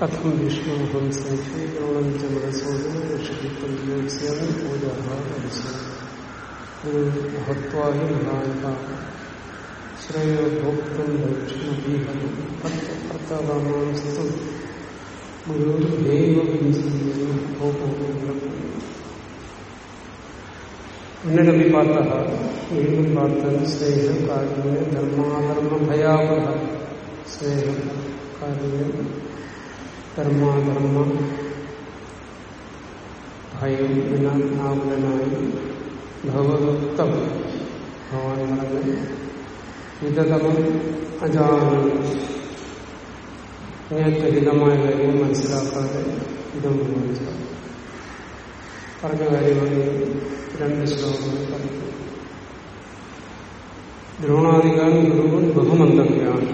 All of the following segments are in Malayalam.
കഥം വിഷ്ണുഹം സംഖ്യോളം ച മനസ്സോദം ഋഷിപുല്യോത്സ്യം പൂജ ഹത്വാഹി മഹായ ശ്രേയോ ഭോക്തം ദക്ഷിണീഹം ഭർത്താവാമാംസ്തു ഗുരുദേവ ഉന്നരപി പാർത്ത വീണ്ടും പാർത്തൻ സ്നേഹം കാരുണ്യ ധർമാധർമ്മ ഭയാവഹ സ്നേഹം കാരുണ്യ ധർമാധർമ്മ ഭയം വിനാകുലനായി ഭഗവതുക്തം ഭഗവാൻ പറഞ്ഞ് വിദതമം അജാനം ഇങ്ങനത്തെ ഹിതമായ കാര്യം മനസ്സിലാക്കാതെ ഇതം മനസ്സിലാക്കും പറഞ്ഞ കാര്യമാണ് രണ്ട് ശ്ലോകങ്ങൾ പറയുന്നത് ദ്രോണാദികാൻ ഗുരുവൻ ബഹുമന്തവ്യാണ്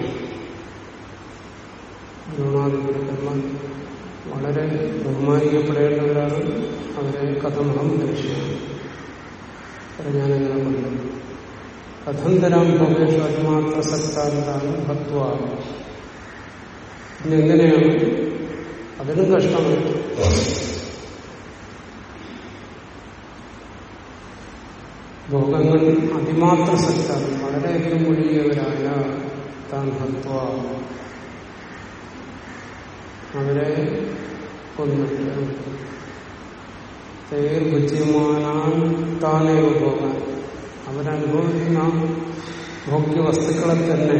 ദ്രോണാദി ഗുരുക്കന്മാർ വളരെ ബഹുമാനിക്കപ്പെടേണ്ടവരാണ്. അവരെ കഥമഹം ലക്ഷ്യമാണ് ഞാനെങ്ങനെ പറഞ്ഞു. കഥന്തരാം ഭോഗേഷു ആത്മാർത്ഥസക്താന്താണ് ഭക്വ പിന്നെങ്ങനെയാണ് അതിനും കഷ്ടമാണ് ഭോഗങ്ങൾ അതിമാത്ര സത്താണ് വളരെയധികം ഒഴുകിയവരായ താൻ ഭക്വ അവരെ കൊന്നിട്ട് തേർഭുജ്യമാനാൻ താനേ പോകാൻ. അവരനുഭവിക്കുന്ന ഭോഗ്യ വസ്തുക്കളെ തന്നെ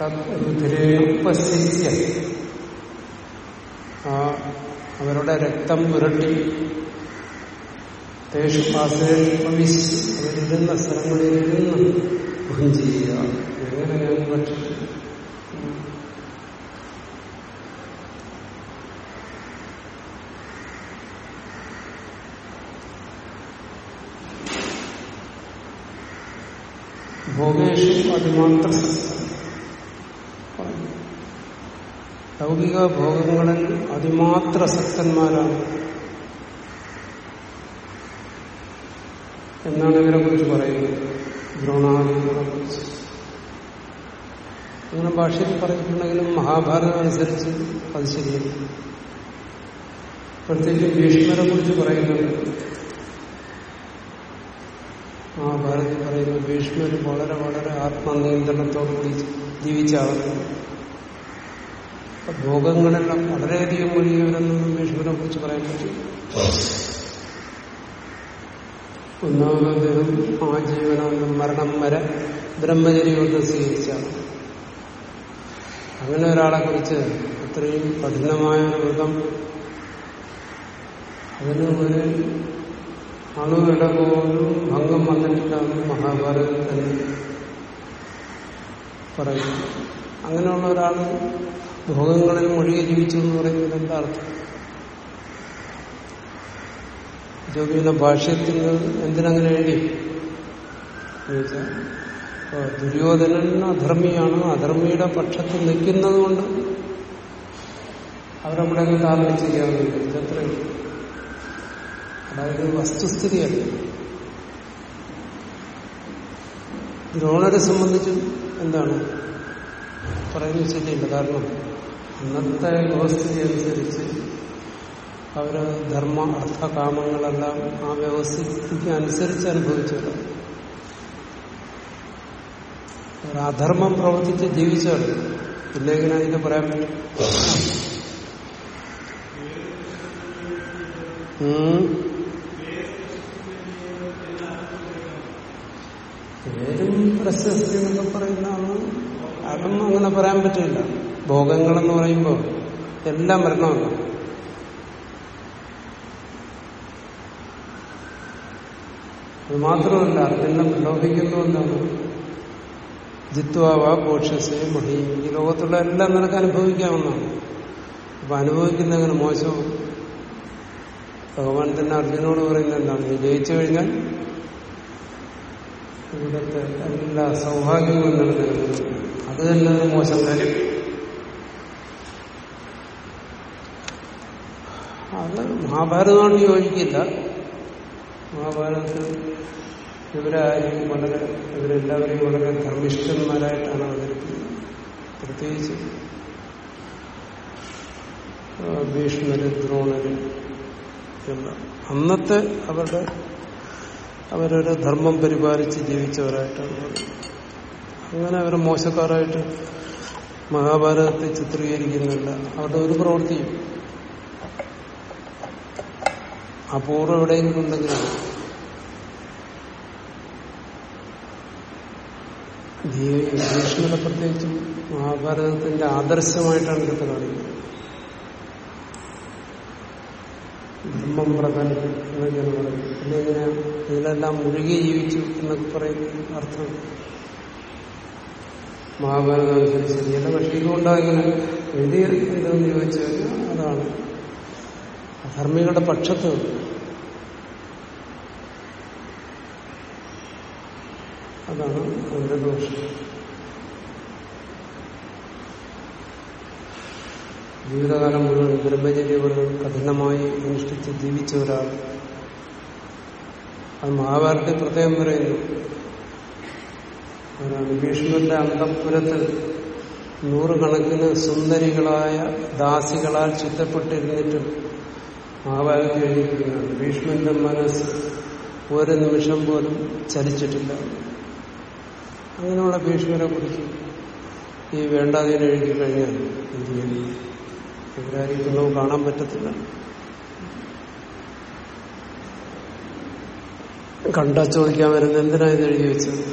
തദ്രുധിരേണുപസ്ഥിത്യ ആ അവരുടെ രക്തം പുരട്ടി തേഷു പാസേഷു അവരിരുന്ന സ്ഥലങ്ങളിലിരുന്ന് ഭുഞ്ചി ചെയ്യുക. എങ്ങനെ ഞാൻ ഭക്ഷിക്കും ഭോഗേഷു അതിമാത്ര ലൗകിക ഭോഗങ്ങളിൽ അതിമാത്ര സക്തന്മാരാണ്. എന്നാണ് ഇവരെ കുറിച്ച് പറയുന്നത്. ദ്രോണാദികളെ കുറിച്ച്. അങ്ങനെ ഭാഷയിൽ പറഞ്ഞിട്ടുണ്ടെങ്കിലും മഹാഭാരതം അനുസരിച്ച് അത് ശരിയല്ല. പ്രത്യേകിച്ച് ഭീഷ്മരെ കുറിച്ച് പറയുന്നത് മഹാഭാരതത്തിൽ പറയുന്ന ഭീഷ്മർ വളരെ വളരെ ആത്മനിയന്ത്രണത്തോടുകൂടി ജീവിച്ച ആളുകൾ ഭോഗങ്ങളെല്ലാം വളരെയധികം ഒഴിയവരെന്നൊന്നും ഭീഷ്മരെ കുറിച്ച് പറയാൻ പറ്റും. ഒന്നാമത് ആ ജീവനം മരണം വരെ ബ്രഹ്മചര്യമൊക്കെ സ്വീകരിച്ചാണ് അങ്ങനെ ഒരാളെ കുറിച്ച് അത്രയും കഠിനമായ വ്രതം. അതിന് ഒരു അണുവിട പോലും ഭംഗം വന്നിട്ടില്ലാന്ന് മഹാഭാരതത്തിൽ തന്നെ പറയുന്നു. അങ്ങനെയുള്ള ഒരാൾ ഭോഗങ്ങളിൽ മുഴുകി ജീവിച്ചു എന്ന് പറയുന്നത് എന്താ അർത്ഥം? ജോബിയുടെ ഭാഷയത്തിൽ എന്തിനങ്ങനെ എഴുതി? ദുര്യോധനൻ അധർമ്മിയാണ്. അധർമ്മിയുടെ പക്ഷത്തിൽ നിൽക്കുന്നത് കൊണ്ട് അവരവിടെ കാരണം ചെയ്യാറുണ്ട് ഇതത്രയും അതായത് വസ്തുസ്ഥിതിയല്ല. ദ്രോണരെ സംബന്ധിച്ചും എന്താണ്? പറയുന്നത് ശരിയില്ല കാരണം അന്നത്തെ വ്യവസ്ഥിതി അനുസരിച്ച് അവർ ധർമ്മ അർത്ഥ കാമങ്ങളെല്ലാം ആ വ്യവസ്ഥിതിക്ക് അനുസരിച്ച് അനുഭവിച്ചവരാണ് അധർമ്മം പ്രവർത്തിച്ച് ജീവിച്ചവർ പിന്നെ ഇങ്ങനെ അതിന് പറയാൻ പറ്റും? പേരും പ്രശസ്തി എന്നൊക്കെ പറയുന്നതാണ്. അതും അങ്ങനെ പറയാൻ പറ്റില്ല. ഭോഗങ്ങളെന്ന് പറയുമ്പോൾ എല്ലാം വരണമല്ല. അത് മാത്രമല്ല അർജുനെ പ്രലോഭിക്കുന്നു എന്താണ് ജിത്വാവ പോഷസേ മഹി. ഈ ലോകത്തുള്ള എല്ലാം നിനക്ക് അനുഭവിക്കാവുന്നതാണ്. അപ്പൊ അനുഭവിക്കുന്ന അങ്ങനെ മോശം. ഭഗവാൻ തന്നെ അർജുനോട് പറയുന്നത് എന്താണ്? നീ ജയിച്ചു കഴിഞ്ഞാൽ ഇവിടുത്തെ എല്ലാ സൗഭാഗ്യങ്ങളും നിലനിൽക്കുന്നു അത് തന്നെ മോശം കാര്യം. അത് മഹാഭാരതമാണ് യോജിക്കില്ല. മഹാഭാരതത്തിൽ ഇവരാരെയും വളരെ ഇവരെല്ലാവരെയും വളരെ ധർമ്മിഷ്ഠന്മാരായിട്ടാണ് അവതരിപ്പിക്കുന്നത്. പ്രത്യേകിച്ച് ഭീഷ്മര് ദ്രോണര് എന്ന. അന്നത്തെ അവരുടെ അവരൊരു ധർമ്മം പരിപാലിച്ച് ജീവിച്ചവരായിട്ടാണ് അങ്ങനെ അവർ മോശക്കാരായിട്ട് മഹാഭാരതത്തെ ചിത്രീകരിക്കുന്നില്ല. അവരുടെ ഒരു പ്രവൃത്തിയും അപൂർവം എവിടെയെങ്കിലും ഉണ്ടെങ്കിലാണ് ഭീഷ്മനെ പ്രത്യേകിച്ചും മഹാഭാരതത്തിന്റെ ആദർശമായിട്ടാണ് ഇതൊക്കെ കാണിക്കുന്നത്. ബ്രഹ്മം പ്രധാന എന്നൊക്കെയാണ് പറയുന്നത് പിന്നെ ഇങ്ങനെ ഇതിലെല്ലാം മുഴുകി ജീവിച്ചു എന്നൊക്കെ പറയുന്ന അർത്ഥം. മഹാഭാരതം അനുസരിച്ച്. ചില ഇങ്ങനെ എഴുതിയത് ചോദിച്ചു കഴിഞ്ഞാൽ അതാണ്. ധർമ്മികളുടെ പക്ഷത്ത് അതാണ് അതിന്റെ ദോഷം. ജീവിതകാലം മുഴുവൻ ബ്രഹ്മചര്യം കഠിനമായി അനുഷ്ഠിച്ച് ജീവിച്ച ഒരാൾ അത് മഹാഭാരതത്തിൽ പ്രത്യേകം പറയുന്നു. ഭീഷ്മരുടെ അന്തപുരത്തിൽ നൂറുകണക്കിന് സുന്ദരികളായ ദാസികളാൽ ചുറ്റപ്പെട്ടിരുന്നിട്ടും മഹാഭാരതത്തിൽ എഴുതിയിരിക്കുന്നതാണ് ഭീഷ്മന്റെ മനസ്സ് ഒരു നിമിഷം പോലും ചലിച്ചിട്ടില്ല. അങ്ങനെയുള്ള ഭീഷ്മരെ കുറിച്ച് ഈ വേണ്ടാതീന എഴുതി കഴിഞ്ഞാൽ എന്ത് ചെയ്യും? കാണാൻ പറ്റത്തില്ല. കണ്ടാ ചോദിക്കാൻ വരുന്ന എന്തിനാ ഇത് എഴുതി വെച്ചത്?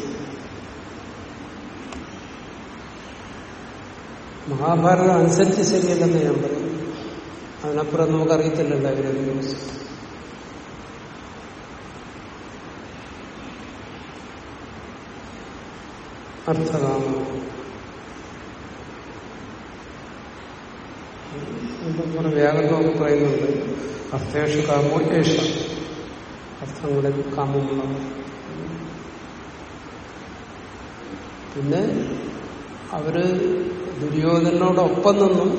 മഹാഭാരതം അനുസരിച്ച് ശരിയല്ലെന്ന് ഞാൻ പറയും. അതിനപ്പുറം നമുക്കറിയത്തില്ലല്ലോ അവരെ ദിവസം അർത്ഥകാമ. കുറെ വ്യാകരണമൊക്കെ പറയുന്നുണ്ട്. അർത്ഥേഷു കാമോ ഏഷ അർത്ഥങ്ങളിൽ കാമമുള്ള പിന്നെ അവർ ദുര്യോധനോടൊപ്പം നിന്നും.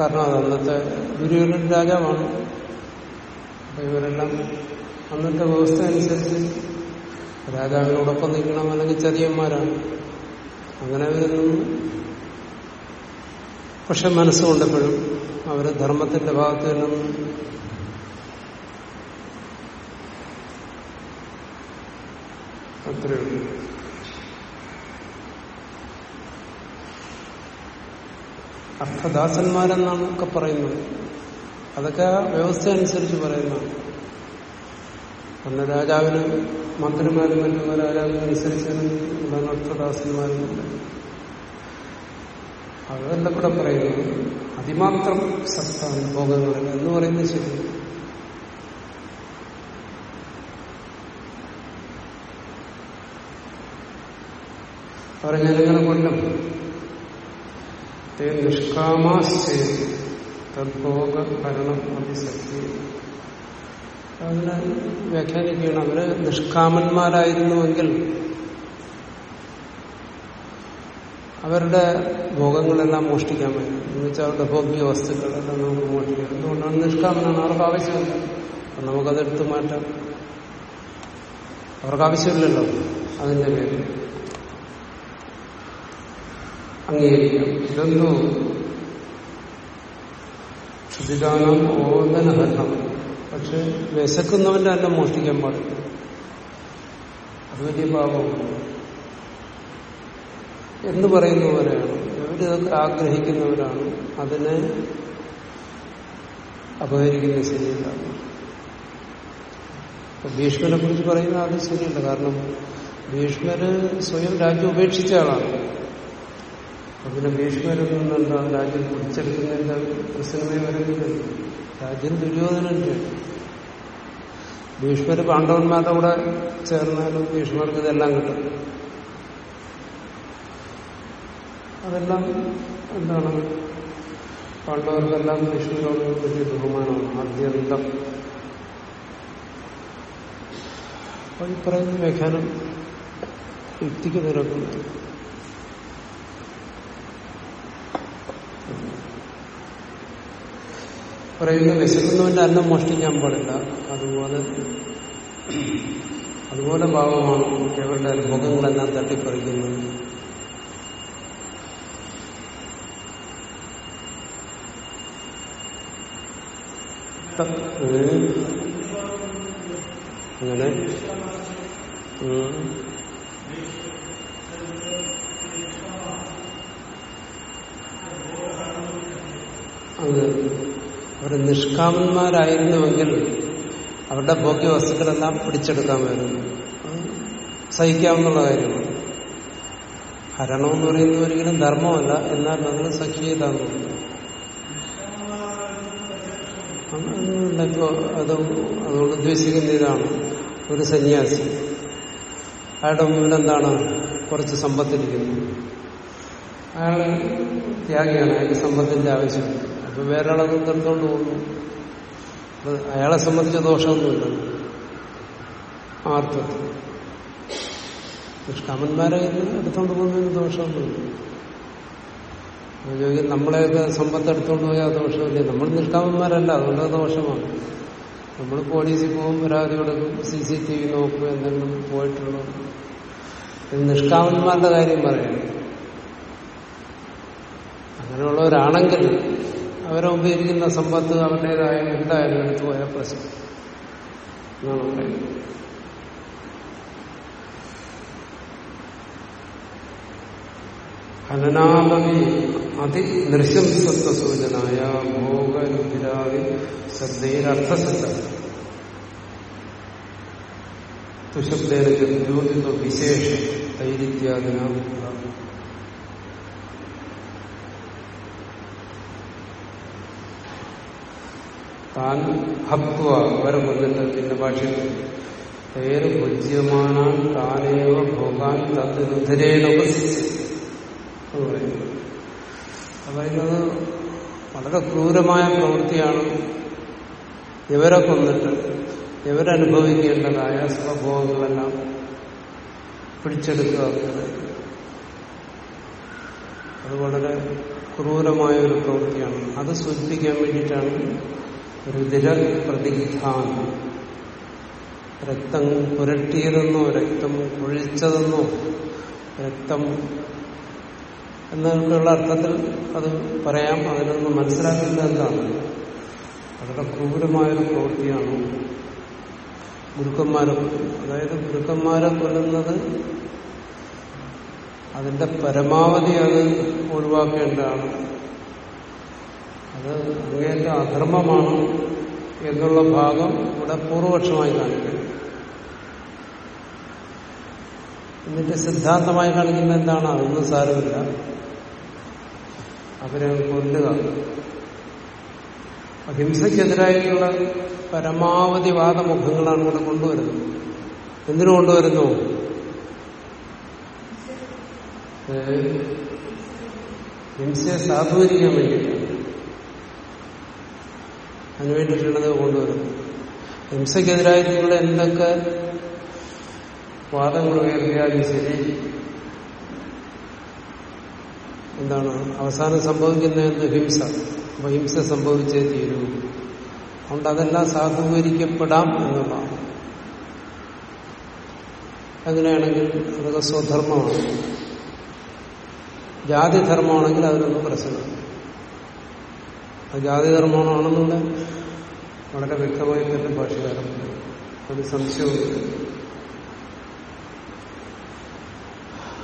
കാരണം അത് അന്നത്തെ ദുര്യോധനൻ രാജാവാണ്. അപ്പൊ ഇവരെല്ലാം അന്നത്തെ വ്യവസ്ഥ അനുസരിച്ച് രാജാവിനോടൊപ്പം നിൽക്കണം അല്ലെങ്കിൽ ചതിയന്മാരാണ് അങ്ങനെ അവരൊന്നും പക്ഷെ മനസ്സുകൊണ്ടപ്പോഴും അവർ ധർമ്മത്തിന്റെ ഭാഗത്ത് നിന്നും അത്രയുള്ളൂ അർത്ഥദാസന്മാരെന്നാണ് ഒക്കെ പറയുന്നത്. അതൊക്കെ വ്യവസ്ഥ അനുസരിച്ച് പറയുന്നതാണ്. അന്ന് രാജാവിന് മന്ത്രിമാരും മറ്റും രാജാവിനനുസരിച്ച് എന്താണ് അർത്ഥദാസന്മാരും അതല്ല ഇവിടെ പറയുന്നത്. അതിമാത്രം സത്താണ് ഭോഗങ്ങളിൽ എന്ന് പറയുന്നത് ശരി. അവരെ ജനങ്ങളെ കൊല്ലം തേ നിഷ്കാമാശ്ചയ തദ്ഭോഗ ഭരണം അതിസത്യം അതിനെ വ്യാഖ്യാനിക്കുകയാണ്. അവർ നിഷ്കാമന്മാരായിരുന്നുവെങ്കിൽ അവരുടെ ഭോഗങ്ങളെല്ലാം മോഷ്ടിക്കാൻ പറ്റും. എന്ന് വെച്ചാൽ അവരുടെ ഭോഗ്യ വസ്തുക്കളെല്ലാം നമുക്ക് മോഷ്ടിക്കാം. എന്തുകൊണ്ടാണ് നിഷ്കാമനാണ്. അവർക്ക് ആവശ്യമില്ല. അപ്പം നമുക്കതെടുത്ത് മാറ്റാം. അവർക്ക് ആവശ്യമില്ലല്ലോ അതിന്റെ പേര് അംഗീകരിക്കാം. ഇതെന്തോ ക്ഷുതിദാനം ഓദനഹരണം പക്ഷെ വിശക്കുന്നവന്റെ അല്ല മോഷ്ടിക്കാൻ പാടില്ല. അത് വലിയ പാപമാണ്. എന്ന് പറയുന്നവരാണ്. ഇവരിതൊക്കെ ആഗ്രഹിക്കുന്നവരാണ്. അതിനെ അപഹരിക്കുന്നത് ശരിയല്ല. ഭീഷ്മനെ കുറിച്ച് പറയുന്നത് അത് ശരിയല്ല. കാരണം ഭീഷ്മര് സ്വയം രാജ്യം ഉപേക്ഷിച്ച ആളാണ്. പിന്നെ ഭീഷ്മരിൽ നിന്നെന്താ രാജ്യം പിടിച്ചെടുക്കുന്നതിന്റെ പ്രശ്നമേ വരുന്നില്ല. രാജ്യം ദുര്യോധനന്റെ ഭീഷ്മര് പാണ്ഡവന്മാരുടെ കൂടെ ചേർന്നാലും ഭീഷ്മർക്ക് ഇതെല്ലാം കിട്ടും. അതെല്ലാം എന്താണ്? പാണ്ഡവർക്കെല്ലാം ഭീഷ്മരോട് വലിയ ബഹുമാനമാണ്. ആദ്യന്തം. അപ്പൊ ഈ വ്യാഖ്യാനം യുക്തിക്ക് നിരക്കുന്നു പറയുന്ന വിശക്കുന്നവന്റെ അന്നം മോഷ്ടിക്കാൻ പാടില്ല. അതുപോലെ അതുപോലെ ഭാവമാണ് ഇവരുടെ മുഖങ്ങളെല്ലാം തട്ടിപ്പറിക്കുന്നത്. അങ്ങനെ. അത് അവർ നിഷ്കാമന്മാരായിരുന്നുവെങ്കിൽ അവരുടെ ഭോഗ്യ വസ്തുക്കളെല്ലാം പിടിച്ചെടുക്കാമായിരുന്നു സഹിക്കാവുന്ന കാര്യമാണ്. ഹരണം എന്ന് പറയുന്നത് ഒരിക്കലും ധർമ്മമല്ല. എന്നാൽ അതിന് സഖ്യത അങ്ങനെയൊന്നുമില്ല അത് അതുകൊണ്ട് ഉദ്ദേശിക്കുന്ന ഇതാണ് ഒരു സന്യാസി. അയാളുടെ മുമ്പിൽ എന്താണ്? കുറച്ച് സമ്പത്തിരിക്കുന്നു. അയാൾ ത്യാഗിയാണ്. അയാൾക്ക് സമ്പത്തിന്റെ ആവശ്യമില്ല. അപ്പൊ വേറെ ആളൊന്നും നിർത്തോണ്ട് പോകുന്നു അയാളെ സംബന്ധിച്ച ദോഷമൊന്നുമില്ല. ആർത്ഥത്തിൽ നിഷ്കാമന്മാരെ എടുത്തോണ്ട് പോകുന്നതിന് ദോഷമൊന്നുമില്ല. നമ്മളെയൊക്കെ സമ്പത്ത് എടുത്തോണ്ട് പോയാൽ ദോഷമില്ലേ? നമ്മൾ നിഷ്കാമന്മാരല്ല അതുകൊണ്ട് അത് ദോഷമാണ്. നമ്മൾ പോലീസിൽ പോകും പരാതി കൊടുക്കും സി സി ടി വി നോക്കും എന്തെങ്കിലും പോയിട്ടുള്ളൂ നിഷ്കാമന്മാരുടെ കാര്യം പറയണം. അങ്ങനെയുള്ളവരാണെങ്കിൽ അവരെ ഉപയോഗിക്കുന്ന സമ്പത്ത് അവരുടേതായ എന്തായാലും എടുത്തു പോയാൽ പ്രശ്നം. എന്നാണ് പറയുന്നത്. ഹനനാമി അതി നൃശംസത്വ സൂചനായ ഭോഗരുദ്രാവി ശ്രദ്ധയിലർത്ഥസിദ്ധ തുശബ്ദേന ജ്യോതിത്വ വിശേഷ തൈരിത്യാദിന താൻ ഹത്വ അവരെ കൊന്നിട്ട് പിന്നെ ഭാഷയിൽ തേര് ഭുജ്യമാനാൻ താനേവ ഭോഗാൻ തത് രുദ്രേണ പറയുന്നത് വളരെ ക്രൂരമായ പ്രവൃത്തിയാണ്. ഇവരെ കൊന്നിട്ട് ഇവരനുഭവിക്കേണ്ടതായ സ്വഭോഗങ്ങളെല്ലാം പിടിച്ചെടുക്കുക അത് വളരെ ക്രൂരമായ ഒരു പ്രവൃത്തിയാണ്. അത് സൂചിപ്പിക്കാൻ വേണ്ടിയിട്ടാണ് രുതിര പ്രതിഗ്ധാൻ രക്തം പുരട്ടിയതെന്നോ രക്തം കുഴിച്ചതെന്നോ രക്തം എന്നൊക്കെയുള്ള അർത്ഥത്തിൽ അത് പറയാം. അതിനൊന്നും മനസ്സിലാക്കുന്നത് എന്താണ്? വളരെ ക്രൂരമായൊരു പ്രവൃത്തിയാണ് ഗുരുക്കന്മാരെ അതായത് ഗുരുക്കന്മാരെ കൊല്ലുന്നത് അതിന്റെ പരമാവധി അത് ഒഴിവാക്കേണ്ടതാണ്. അത് ഗുഹയുടെ അധർമ്മമാണ് എന്നുള്ള ഭാഗം ഇവിടെ പൂർവപക്ഷമായി കാണിക്കുന്നു. എന്നിട്ട് സിദ്ധാന്തമായി കാണിക്കുന്ന എന്താണ്? അതൊന്നും സാരമില്ല. അവരെ കൊല്ലുക. അഹിംസയ്ക്കെതിരായിട്ടുള്ള പരമാവധി വാദമുഖങ്ങളാണ് ഇവിടെ കൊണ്ടുവരുന്നത്. എന്തിനു കൊണ്ടുവരുന്നു? ഹിംസയെ സാധൂകരിക്കാൻ വേണ്ടിയിട്ടാണ്. അതിനു വേണ്ടിയിട്ടാണ് കൊണ്ടുവരുന്നത് ഹിംസയ്ക്കെതിരായി നിങ്ങൾ എന്തൊക്കെ വാദങ്ങൾ ഉയർത്തിയാലും ശരി എന്താണ് അവസാനം സംഭവിക്കുന്ന എന്ത് ഹിംസ. അപ്പൊ ഹിംസ സംഭവിച്ചേ തീരൂ. അതുകൊണ്ട് അതെല്ലാം സാധൂകരിക്കപ്പെടാം എന്നുള്ളതാണ്. അങ്ങനെയാണെങ്കിൽ അതൊക്കെ സ്വധർമ്മമാണ് ജാതിധർമ്മമാണെങ്കിൽ അതിനൊന്നും പ്രശ്നമില്ല. അത് ജാതിധർമ്മമാണെന്നുള്ള വളരെ വ്യക്തമായി തന്നെ ഭാഷകാരം. ഒരു സംശയവുമില്ല.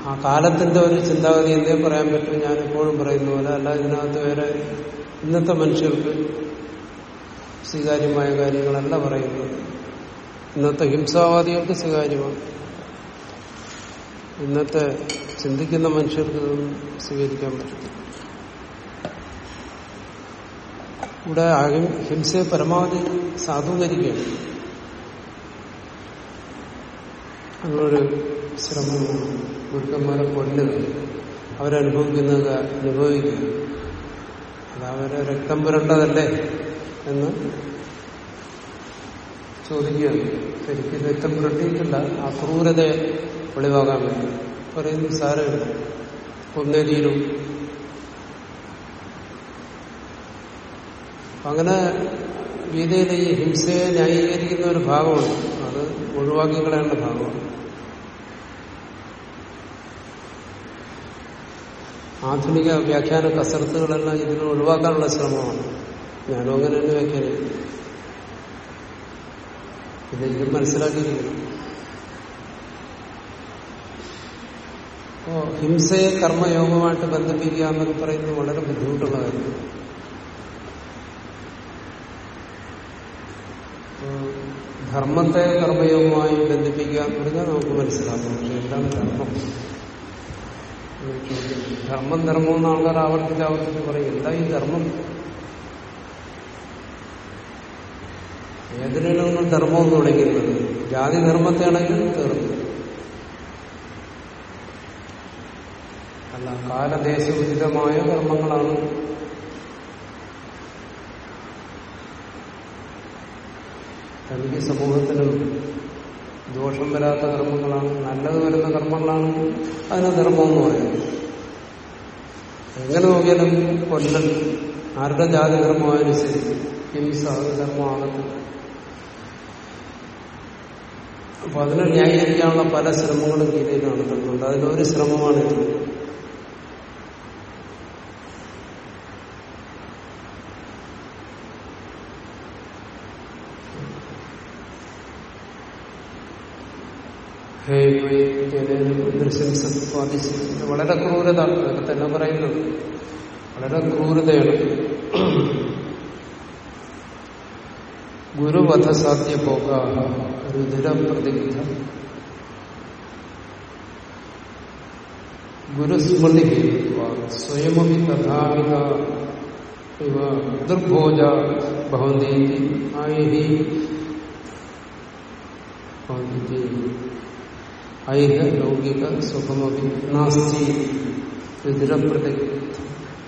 ആ കാലത്തിന്റെ ഒരു ചിന്താഗതി എന്തേ പറയാൻ പറ്റും? ഞാൻ എപ്പോഴും പറയുന്ന പോലെ അല്ല ഇതിനകത്ത് വേറെ ഇന്നത്തെ മനുഷ്യർക്ക് സ്വീകാര്യമായ കാര്യങ്ങളല്ല പറയുന്നത്. ഇന്നത്തെ ഹിംസാവാദികൾക്ക് സ്വീകാര്യമാണ്. ഇന്നത്തെ ചിന്തിക്കുന്ന മനുഷ്യർക്ക് സ്വീകരിക്കാൻ പറ്റില്ല ഇവിടെ ഹിംസയെ പരമാവധി സാധൂകരിക്കുകയാണ്. അങ്ങനൊരു ശ്രമം ഗുരുക്കന്മാരെ കൊല്ലുക അവരനുഭവിക്കുന്നത് അനുഭവിക്കുക അത് അവരെ രക്തം പുരണ്ടതല്ലേ എന്ന് ചോദിക്കുകയാണ്. ശരിക്കും രക്തം പുരട്ടിയിട്ടില്ല ആ ക്രൂരതയെ വെളിവാകാൻ വേണ്ടി. പറയുന്നു സാരമില്ല കൊന്നേരിയിലും അങ്ങനെ ഗീതയിലെ ഈ ഹിംസയെ ന്യായീകരിക്കുന്ന ഒരു ഭാഗമാണ്. അത് ഒഴിവാക്കി കളയേണ്ട ഭാഗമാണ്. ആധുനിക വ്യാഖ്യാന കസരത്തുകളെല്ലാം ഇതിനെ ഒഴിവാക്കാനുള്ള ശ്രമമാണ്. ഞാനും അങ്ങനെ തന്നെ വ്യാഖ്യാനിക്കും ഇതെങ്കിലും ഇത് മനസ്സിലാക്കിയിരിക്കണം. അപ്പോ ഹിംസയെ കർമ്മയോഗമായിട്ട് ബന്ധിപ്പിക്കുക എന്നൊക്കെ പറയുന്നത് വളരെ ബുദ്ധിമുട്ടുള്ള കാര്യമാണ്. ധർമ്മത്തെ കർമ്മയോഗമായി ബന്ധിപ്പിക്കുക എന്ന് പറഞ്ഞാൽ നമുക്ക് മനസ്സിലാക്കാം. പക്ഷെ എന്താണ് ധർമ്മം? ധർമ്മം ധർമ്മം എന്ന് ആൾക്കാർ ആവർത്തിച്ച് ആവർത്തിച്ച് പറയും എന്താ ഈ ധർമ്മം? ഏതിനാണ് നമ്മൾ ധർമ്മം വിളിക്കുന്നത്? ജാതി ധർമ്മത്തെയാണെങ്കിൽ തീർന്നു അല്ല കാലദേശ ഉചിതമായ കർമ്മങ്ങളാണ് തനിക്ക് സമൂഹത്തിൽ ദോഷം വരാത്ത കർമ്മങ്ങളാണ് നല്ലത് വരുന്ന കർമ്മങ്ങളാണ്. അതിന് ധർമ്മം എന്ന് പറയുന്നത്. എങ്ങനെ നോക്കിയാലും കൊല്ലൻ ആരുടെ ജാതി ധർമ്മമായാലും ശരി ഹിംസ അത് അപ്പൊ അതിനെ ന്യായീകരിക്കാനുള്ള പല ശ്രമങ്ങളും ഗീതയിൽ നടത്തുന്നുണ്ട് അതിലൊരു ശ്രമമാണിത് വളരെ ക്രൂരത അതൊക്കെ തന്നെ പറയുന്നത് വളരെ ക്രൂരതയാണ്. ഗുരുവധസാധ്യ പോക രുതിരപ്രതിഗ്ധ ഗുരുസ്മൃതി സ്വയമപി തഥാവിധ ഇവ ദുർഭോജ ഭവന്തി ഐഹി ഐഹ ലൗകിക സുഖമപി നാസ്തി രുദ്രപ്രതി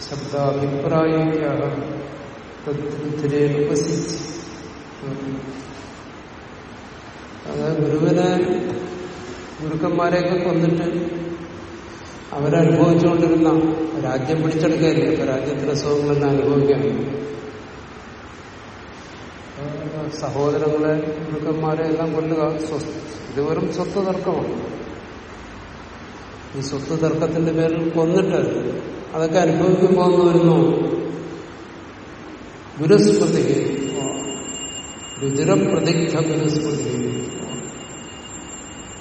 ശബ്ദാഭിപ്രായ ഉപസിച്ച്. അതായത് ഗുരുവിനെ ഗുരുക്കന്മാരെയൊക്കെ കൊന്നിട്ട് അവരനുഭവിച്ചുകൊണ്ടിരുന്ന രാജ്യം പിടിച്ചെടുക്കുകയല്ലേ അപ്പൊ രാജ്യത്തിലെ സുഖങ്ങളെല്ലാം അനുഭവിക്കാൻ സഹോദരങ്ങളെ ഗുരുക്കന്മാരെ എല്ലാം കൊല്ലുക ഇത് വെറും സ്വത്ത് തർക്കമാണ്. ഈ സ്വത്ത് തർക്കത്തിന്റെ പേരിൽ കൊന്നിട്ട് അതൊക്കെ അനുഭവിക്കുമ്പോൾ എന്ന് വരുന്നു ഗുരുസ്മൃതി രുചിരപ്രതിഗ്ധ ഗുരുസ്മൃതി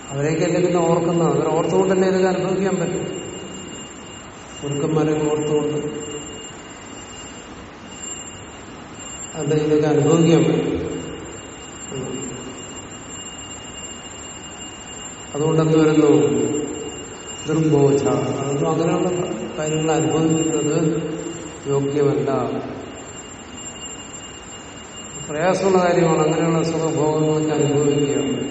അവരെയൊക്കെ പിന്നെ ഓർക്കുന്നത് അവർ ഓർത്തുകൊണ്ട് തന്നെ ഇതൊക്കെ അനുഭവിക്കാൻ പറ്റും? ഗുരുക്കന്മാരെ ഓർത്തുകൊണ്ട്. അതിന്റെ ഇതൊക്കെ അനുഭവിക്കാൻ പറ്റും? അതുകൊണ്ടെന്ന് വരുന്നു ദുർബോധ അതൊന്നും അങ്ങനെയുള്ള കാര്യങ്ങൾ അനുഭവിക്കുന്നത് യോഗ്യമല്ല. പ്രയാസമുള്ള കാര്യമാണ് അങ്ങനെയുള്ള സുഖഭോഗങ്ങളൊക്കെ അനുഭവിക്കുക.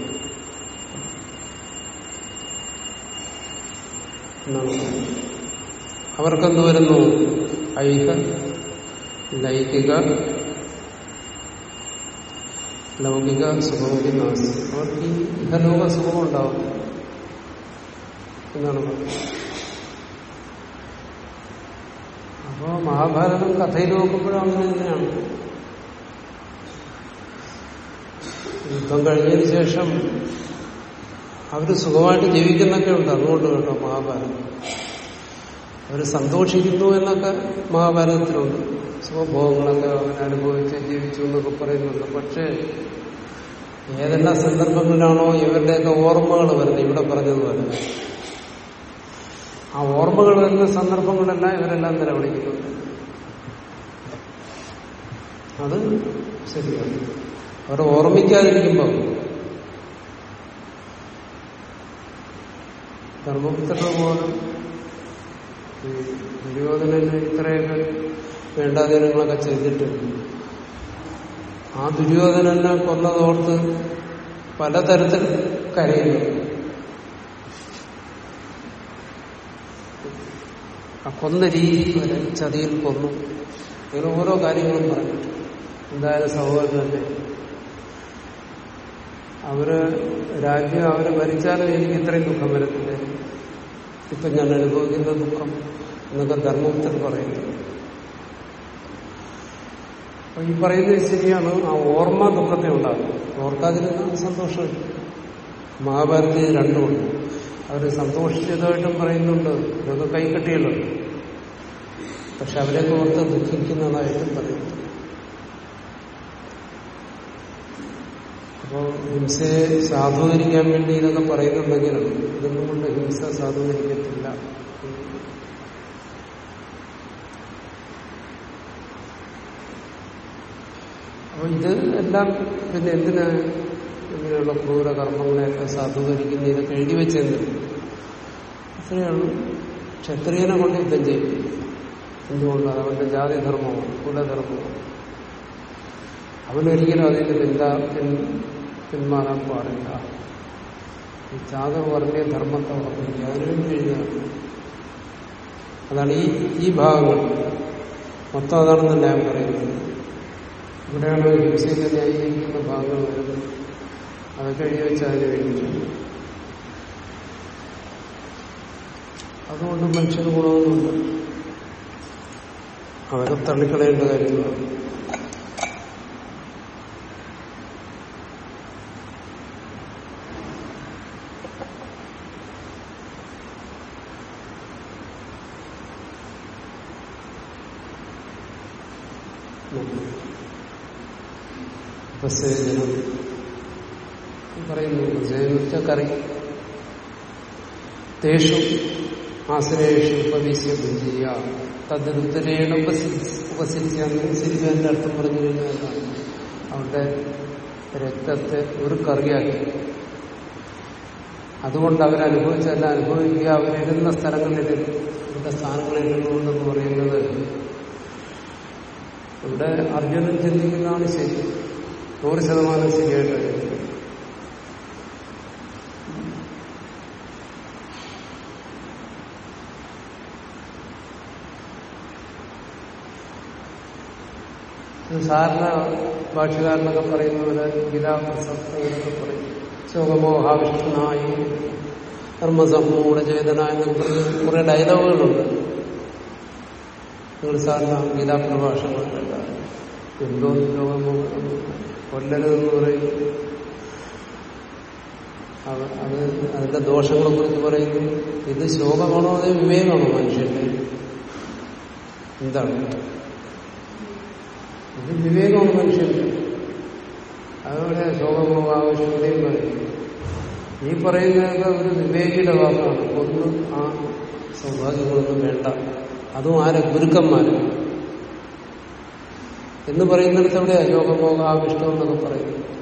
അവർക്കെന്ത് വരുന്നു? ഐഹ ലൈംഗിക ലൗകിക സുഖമൊക്കെ നാശം. അവർക്ക് ഈ ഇഹലോക സുഖം ഉണ്ടാവും എന്നാണ് പറയുന്നത്. അപ്പോ മഹാഭാരതം കഥയിൽ നോക്കുമ്പോഴും അങ്ങനെ തന്നെയാണ് യുദ്ധം കഴിഞ്ഞതിന് ശേഷം അവർ സുഖമായിട്ട് ജീവിക്കുന്നൊക്കെ ഉണ്ട്. അതുകൊണ്ട് കേട്ടോ മഹാഭാരതം. അവർ സന്തോഷിക്കുന്നു എന്നൊക്കെ മഹാഭാരതത്തിലുണ്ട്. സുഖഭോഗങ്ങളൊക്കെ അവൻ അനുഭവിച്ച് ജീവിച്ചു എന്നൊക്കെ പറയുന്നുണ്ട്. പക്ഷേ ഏതെല്ലാം സന്ദർഭങ്ങളിലാണോ ഇവരുടെയൊക്കെ ഓർമ്മകൾ വരുന്നത്? ഇവിടെ പറഞ്ഞതുപോലെ ആ ഓർമ്മകൾ വരുന്ന സന്ദർഭങ്ങളെല്ലാം ഇവരെല്ലാം നിലവിളിക്കുന്നുണ്ട്. അത് ശരിയാണ്. അവർ ഓർമ്മിക്കാതിരിക്കുമ്പോൾ ധർമ്മപുത്ര പോലും ദുര്യോധനന് ഇത്രയൊക്കെ വേണ്ടാതീനങ്ങളൊക്കെ ചെയ്തിട്ട് ആ ദുര്യോധനനെ കൊന്നതോർത്ത് പലതരത്തിൽ കരയുന്നു. ആ കൊന്ന രീതി വരെ ചതിയിൽ കൊന്നു. അങ്ങനെ ഓരോ കാര്യങ്ങളും പറഞ്ഞിട്ട് എന്തായാലും സഹോദരൻ തന്നെ അവർ രാജ്യം അവർ ഭരിച്ചാലും എനിക്ക് ഇത്രയും ദുഃഖം വരത്തില്ല. ഇപ്പൊ ഞാൻ അനുഭവിക്കുന്ന ദുഃഖം എന്നൊക്കെ ധർമ്മത്തിൽ പറയുന്നു. അപ്പൊ ഈ പറയുന്നത് ശരിയാണ്. ആ ഓർമ്മ ദുഃഖത്തെ ഉണ്ടാകും ഓർക്കാതിരുന്ന സന്തോഷമില്ല മഹാഭാരതത്തിൽ രണ്ടുമുണ്ട് അവർ സന്തോഷിച്ചതായിട്ടും പറയുന്നുണ്ട്. ഇതൊക്കെ കൈകെട്ടിയല്ലോ പക്ഷെ അവരെ ഓർത്ത് ദുഃഖിക്കുന്നതായിട്ടും പറയുന്നു അപ്പോൾ ഹിംസയെ സാധൂകരിക്കാൻ വേണ്ടി ഇതൊക്കെ പറയുന്നുണ്ടെങ്കിലും ഇതൊന്നും കൊണ്ട് ഹിംസ സാധൂകരിക്കത്തില്ല. അപ്പൊ ഇത് എല്ലാം പിന്നെ എന്തിനാ ഇങ്ങനെയുള്ള ക്രൂര കർമ്മങ്ങളെയൊക്കെ സാധൂകരിക്കുന്ന ഇതൊക്കെ എഴുതി വെച്ചെന്നില്ല അത്രയുള്ളൂ. ക്ഷത്രിയനെ കൊണ്ട് യുദ്ധം ചെയ്യും എന്തുകൊണ്ടാണ് അവന്റെ ജാതിധർമ്മമാണ് കുലധർമ്മമാണ് അവനൊരിക്കലും അതിന് പിന്താ പിന്മാറാൻ പാടില്ല. ഈ ജാതവർണീയ ധർമ്മത്തെ ഉറപ്പിക്കുക. അതിനുവേണ്ടി എഴുതുകയാണ് അതാണ് ഈ ഈ ഭാഗങ്ങൾ. മൊത്തം അതാണെന്നല്ല ഞാൻ പറയുന്നത്. ഇവിടെയാണ് ഹിംസയെ ന്യായീകരിക്കുന്ന ഭാഗങ്ങൾ വരുന്നത് അതൊക്കെ എഴുതി വെച്ചാൽ കഴിഞ്ഞു അതുകൊണ്ട് മനുഷ്യന് ഗുണമൊന്നുമില്ല. അവരെ തള്ളിക്കളയേണ്ട കാര്യങ്ങളാണ്. ഉപസേചനം പറയുന്നു ഉപസേചന കറി തേഷു ആശ്രയേഷു ഉപവിശ്യ ഭുജിയ തദ്രുത്തരേണ ഉപസിരിക്കാന്റെ അർത്ഥം പറഞ്ഞു കഴിഞ്ഞാൽ അവരുടെ രക്തത്തെ ഒരു കറിയാക്കി. അതുകൊണ്ട് അവരനുഭവിച്ചല്ല അനുഭവിക്കുക അവരിരുന്ന സ്ഥലങ്ങളിൽ അവരുടെ സ്ഥാനങ്ങളിൽ ഇടുന്നുണ്ടെന്ന് പറയുന്നത് ഇവിടെ അർജുനൻ ചിന്തിക്കുന്നതാണ് ശരി. നൂറ് ശതമാനം ശരിയായിട്ട് സാധാരണ ഭാഷകാരനൊക്കെ പറയുന്നവര് ഗീതാപ്രസക്തങ്ങളൊക്കെ പറയും. ശോകമോഹാവിഷ്ണനായി കർമ്മസമ്മൂഢ ചേതന എന്നൊക്കെ കുറെ ഡയലോഗുകളുണ്ട് നിങ്ങൾ സാധാരണ ഗീതാപ്രഭാഷണങ്ങൾ എന്തോ എന്തോ കൊല്ലരുതെന്ന് പറയും അത് അതിന്റെ ദോഷങ്ങളെ കുറിച്ച് പറയുന്നു ഇത് ശോകമാണോ അതേ വിവേകമാണോ മനുഷ്യന്റെ? എന്താണ്? ഇത് വിവേകമാണ് മനുഷ്യന്റെ. അതുപോലെ ശോകമോ ആവശ്യകതയും പറയും ഈ പറയുന്നതൊക്കെ ഒരു വിവേകിയുടെ വാക്കാണ്. ഒന്നും ആ സൗഭാഗ്യങ്ങളൊന്നും വേണ്ട. അതും ആരെ ഗുരുക്കന്മാര്. എന്ന് പറയുന്നിടത്ത് എവിടെ യോഗമോഹ ആവിഷ്ടം എന്നൊക്കെ പറയുന്നു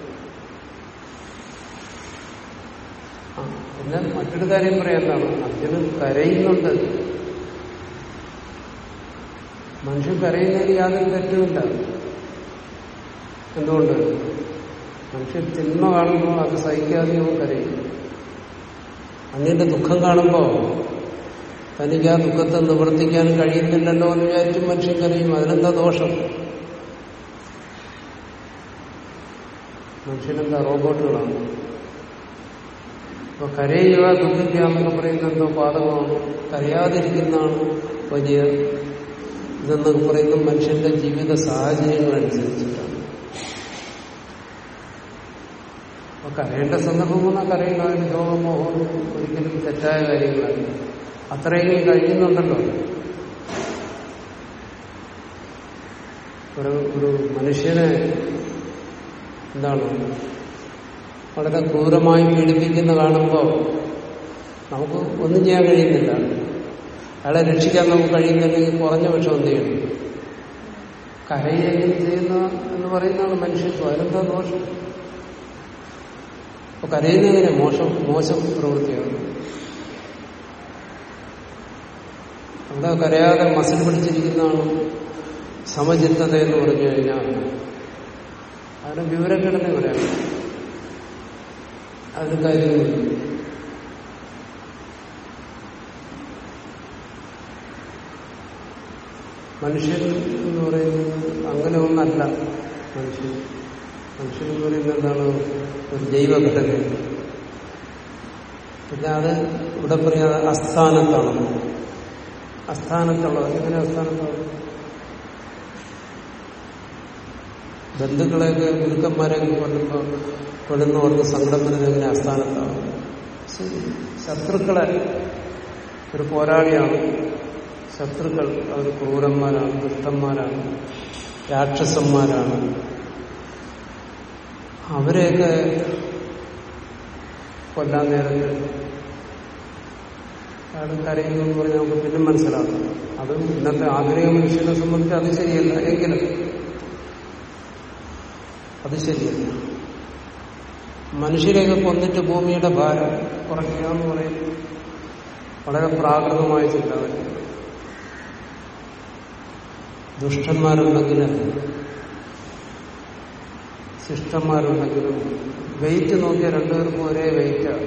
പിന്നെ മറ്റൊരു കാര്യം പറയാത്താണ് അർജുനൻ കരയുന്നുണ്ട്. മനുഷ്യൻ കരയുന്നതിൽ യാതൊരു തെറ്റുമില്ല. എന്തുകൊണ്ട്? മനുഷ്യൻ തിന്മ കാണുമ്പോൾ അത് സഹിക്കാതെ അവൻ കരയും. ദുഃഖം കാണുമ്പോൾ തനിക്ക് ആ ദുഃഖത്തെ നിവർത്തിക്കാൻ കഴിയുന്നില്ലല്ലോ എന്ന് വിചാരിച്ചും മനുഷ്യൻ കരയും. അതിനെന്താ ദോഷം? മനുഷ്യനെന്താ? റോബോട്ടുകളാണ്. അപ്പൊ കരയുക ദുഃഖിക്കുക എന്നൊക്കെ പറയുന്ന എന്തോ പാതകമാണ് കരയാതിരിക്കുന്നതാണ് വലിയ ഇതെന്നൊക്കെ പറയുന്നത് മനുഷ്യന്റെ ജീവിത സാഹചര്യങ്ങളനുസരിച്ചിട്ടാണ് അപ്പൊ കരയേണ്ട സന്ദർഭം വന്നാൽ കരയുന്ന അതിന് രോഗമോഹം ഒരിക്കലും തെറ്റായ കാര്യങ്ങളല്ല. അത്രയെങ്കിലും കഴിയുന്നുണ്ടല്ലോ. ഒരു ഒരു മനുഷ്യനെ എന്താണ്? വളരെ ക്രൂരമായി പീഡിപ്പിക്കുന്ന കാണുമ്പോൾ നമുക്ക് ഒന്നും ചെയ്യാൻ കഴിയുന്നില്ല. അയാളെ രക്ഷിക്കാൻ നമുക്ക് കഴിയുന്നില്ലെങ്കിൽ കുറഞ്ഞ പക്ഷം എന്ത് ചെയ്യണം കരയെങ്കിലും ചെയ്യുന്ന എന്ന് പറയുന്നതാണ് മനുഷ്യത്വം അതിനെന്താ ദോഷം? അപ്പൊ കരയുന്നതിനെ മോശം മോശം പ്രവൃത്തിയാണ്. അവിടെ കരയാതെ മസിൽ പിടിച്ചിരിക്കുന്നതാണ് സമചിത്തത എന്ന് പറഞ്ഞു കഴിഞ്ഞാൽ അതിന് വിവരക്കെടുന്നെ പറയാം. അതിന് കാര്യമൊന്നുമില്ല മനുഷ്യൻ എന്ന് പറയുന്നത് അങ്ങനെ ഒന്നല്ല. മനുഷ്യൻ മനുഷ്യൻ എന്ന് പറയുന്നത് എന്താണ്? ഒരു ജൈവഘടനയാണ് പിന്നെ അത് ഇവിടെ പറയാ അസ്ഥാനത്താണ് അസ്ഥാനത്തുള്ളത് എങ്ങനെ അസ്ഥാനത്താണ് ബന്ധുക്കളെയൊക്കെ ഗുരുക്കന്മാരെയൊക്കെ കൊല്ലുമ്പോൾ കൊല്ലുന്നവർക്ക് സങ്കടം വരുന്നത് എങ്ങനെ അസ്ഥാനത്താണ് ശത്രുക്കളെ ഒരു പോരാളിയാണ്. ശത്രുക്കൾ അവർ ക്രൂരന്മാരാണ് ദുഷ്ടന്മാരാണ് രാക്ഷസന്മാരാണ്. അവരെയൊക്കെ കൊല്ലാൻ നേരത്ത് അയാൾ കരയുന്നു എന്ന് പറഞ്ഞാൽ നമുക്ക് പിന്നെ മനസ്സിലാക്കും. അതും ഇന്നത്തെ ആധുനിക മനുഷ്യനെ സംബന്ധിച്ച് അത് ശരിയല്ല. എങ്കിലും അത് ശരിയല്ല. മനുഷ്യരെയൊക്കെ കൊന്നിട്ട് ഭൂമിയുടെ ഭാരം കുറയ്ക്കുക എന്ന് പറയുന്നത് വളരെ പ്രാകൃതമായ ചിന്താഗതി ദുഷ്ടന്മാരുണ്ടെങ്കിലും ശിഷ്ടന്മാരുണ്ടെങ്കിലും വെയിറ്റ് നോക്കിയ രണ്ടുപേർക്കും ഒരേ വെയിറ്റാണ്